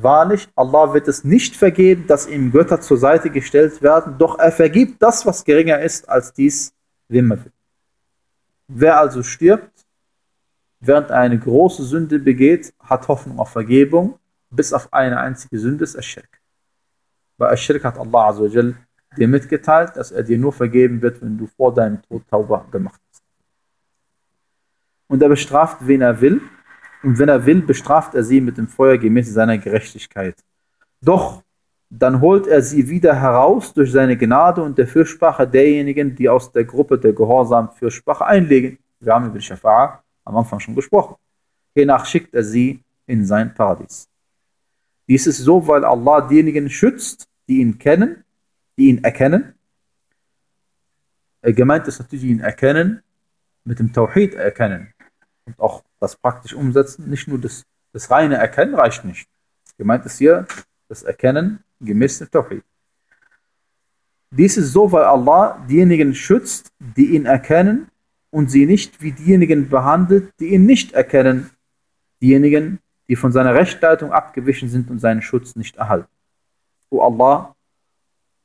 Wahrlich, Allah wird es nicht vergeben, dass ihm Götter zur Seite gestellt werden, doch er vergibt das, was geringer ist als dies, wem er will. Wer also stirbt, während er eine große Sünde begeht, hat Hoffnung auf Vergebung, bis auf eine einzige Sünde ist Aschirk. Bei Aschirk hat Allah Azzawajal dir mitgeteilt, dass er dir nur vergeben wird, wenn du vor deinem Tod Tauber gemacht hast. Und er bestraft, wen er will, und wenn er will, bestraft er sie mit dem Feuer gemäß seiner Gerechtigkeit. Doch dann holt er sie wieder heraus durch seine Gnade und der Fürsprache derjenigen, die aus der Gruppe der Gehorsam Fürsprache einlegen. Wir haben über die Schafa'a am Anfang schon gesprochen. Hiernach schickt er sie in sein Paradies. Dies ist so, weil Allah diejenigen schützt, die ihn kennen, die ihn erkennen. Gemeint ist natürlich, ihn erkennen, mit dem Tawhid erkennen und auch das praktisch umsetzen. Nicht nur das, das reine Erkennen reicht nicht. Gemeint ist hier das Erkennen gemäß dem Tawhid. Dies ist so, weil Allah diejenigen schützt, die ihn erkennen und sie nicht wie diejenigen behandelt, die ihn nicht erkennen. Diejenigen, die von seiner Rechtleitung abgewichen sind und seinen Schutz nicht erhalten. O Allah,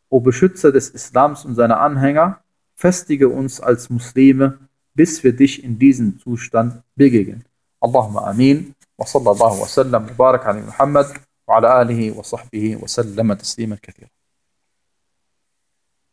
O Beschützer des Islams und seiner Anhänger, festige uns als Muslime bis wir dich in diesem Zustand begegnen. Allahumma amin. وصلى الله وسلم وبارك على محمد وعلى آله وصحبه وسلم تسليما كثيرا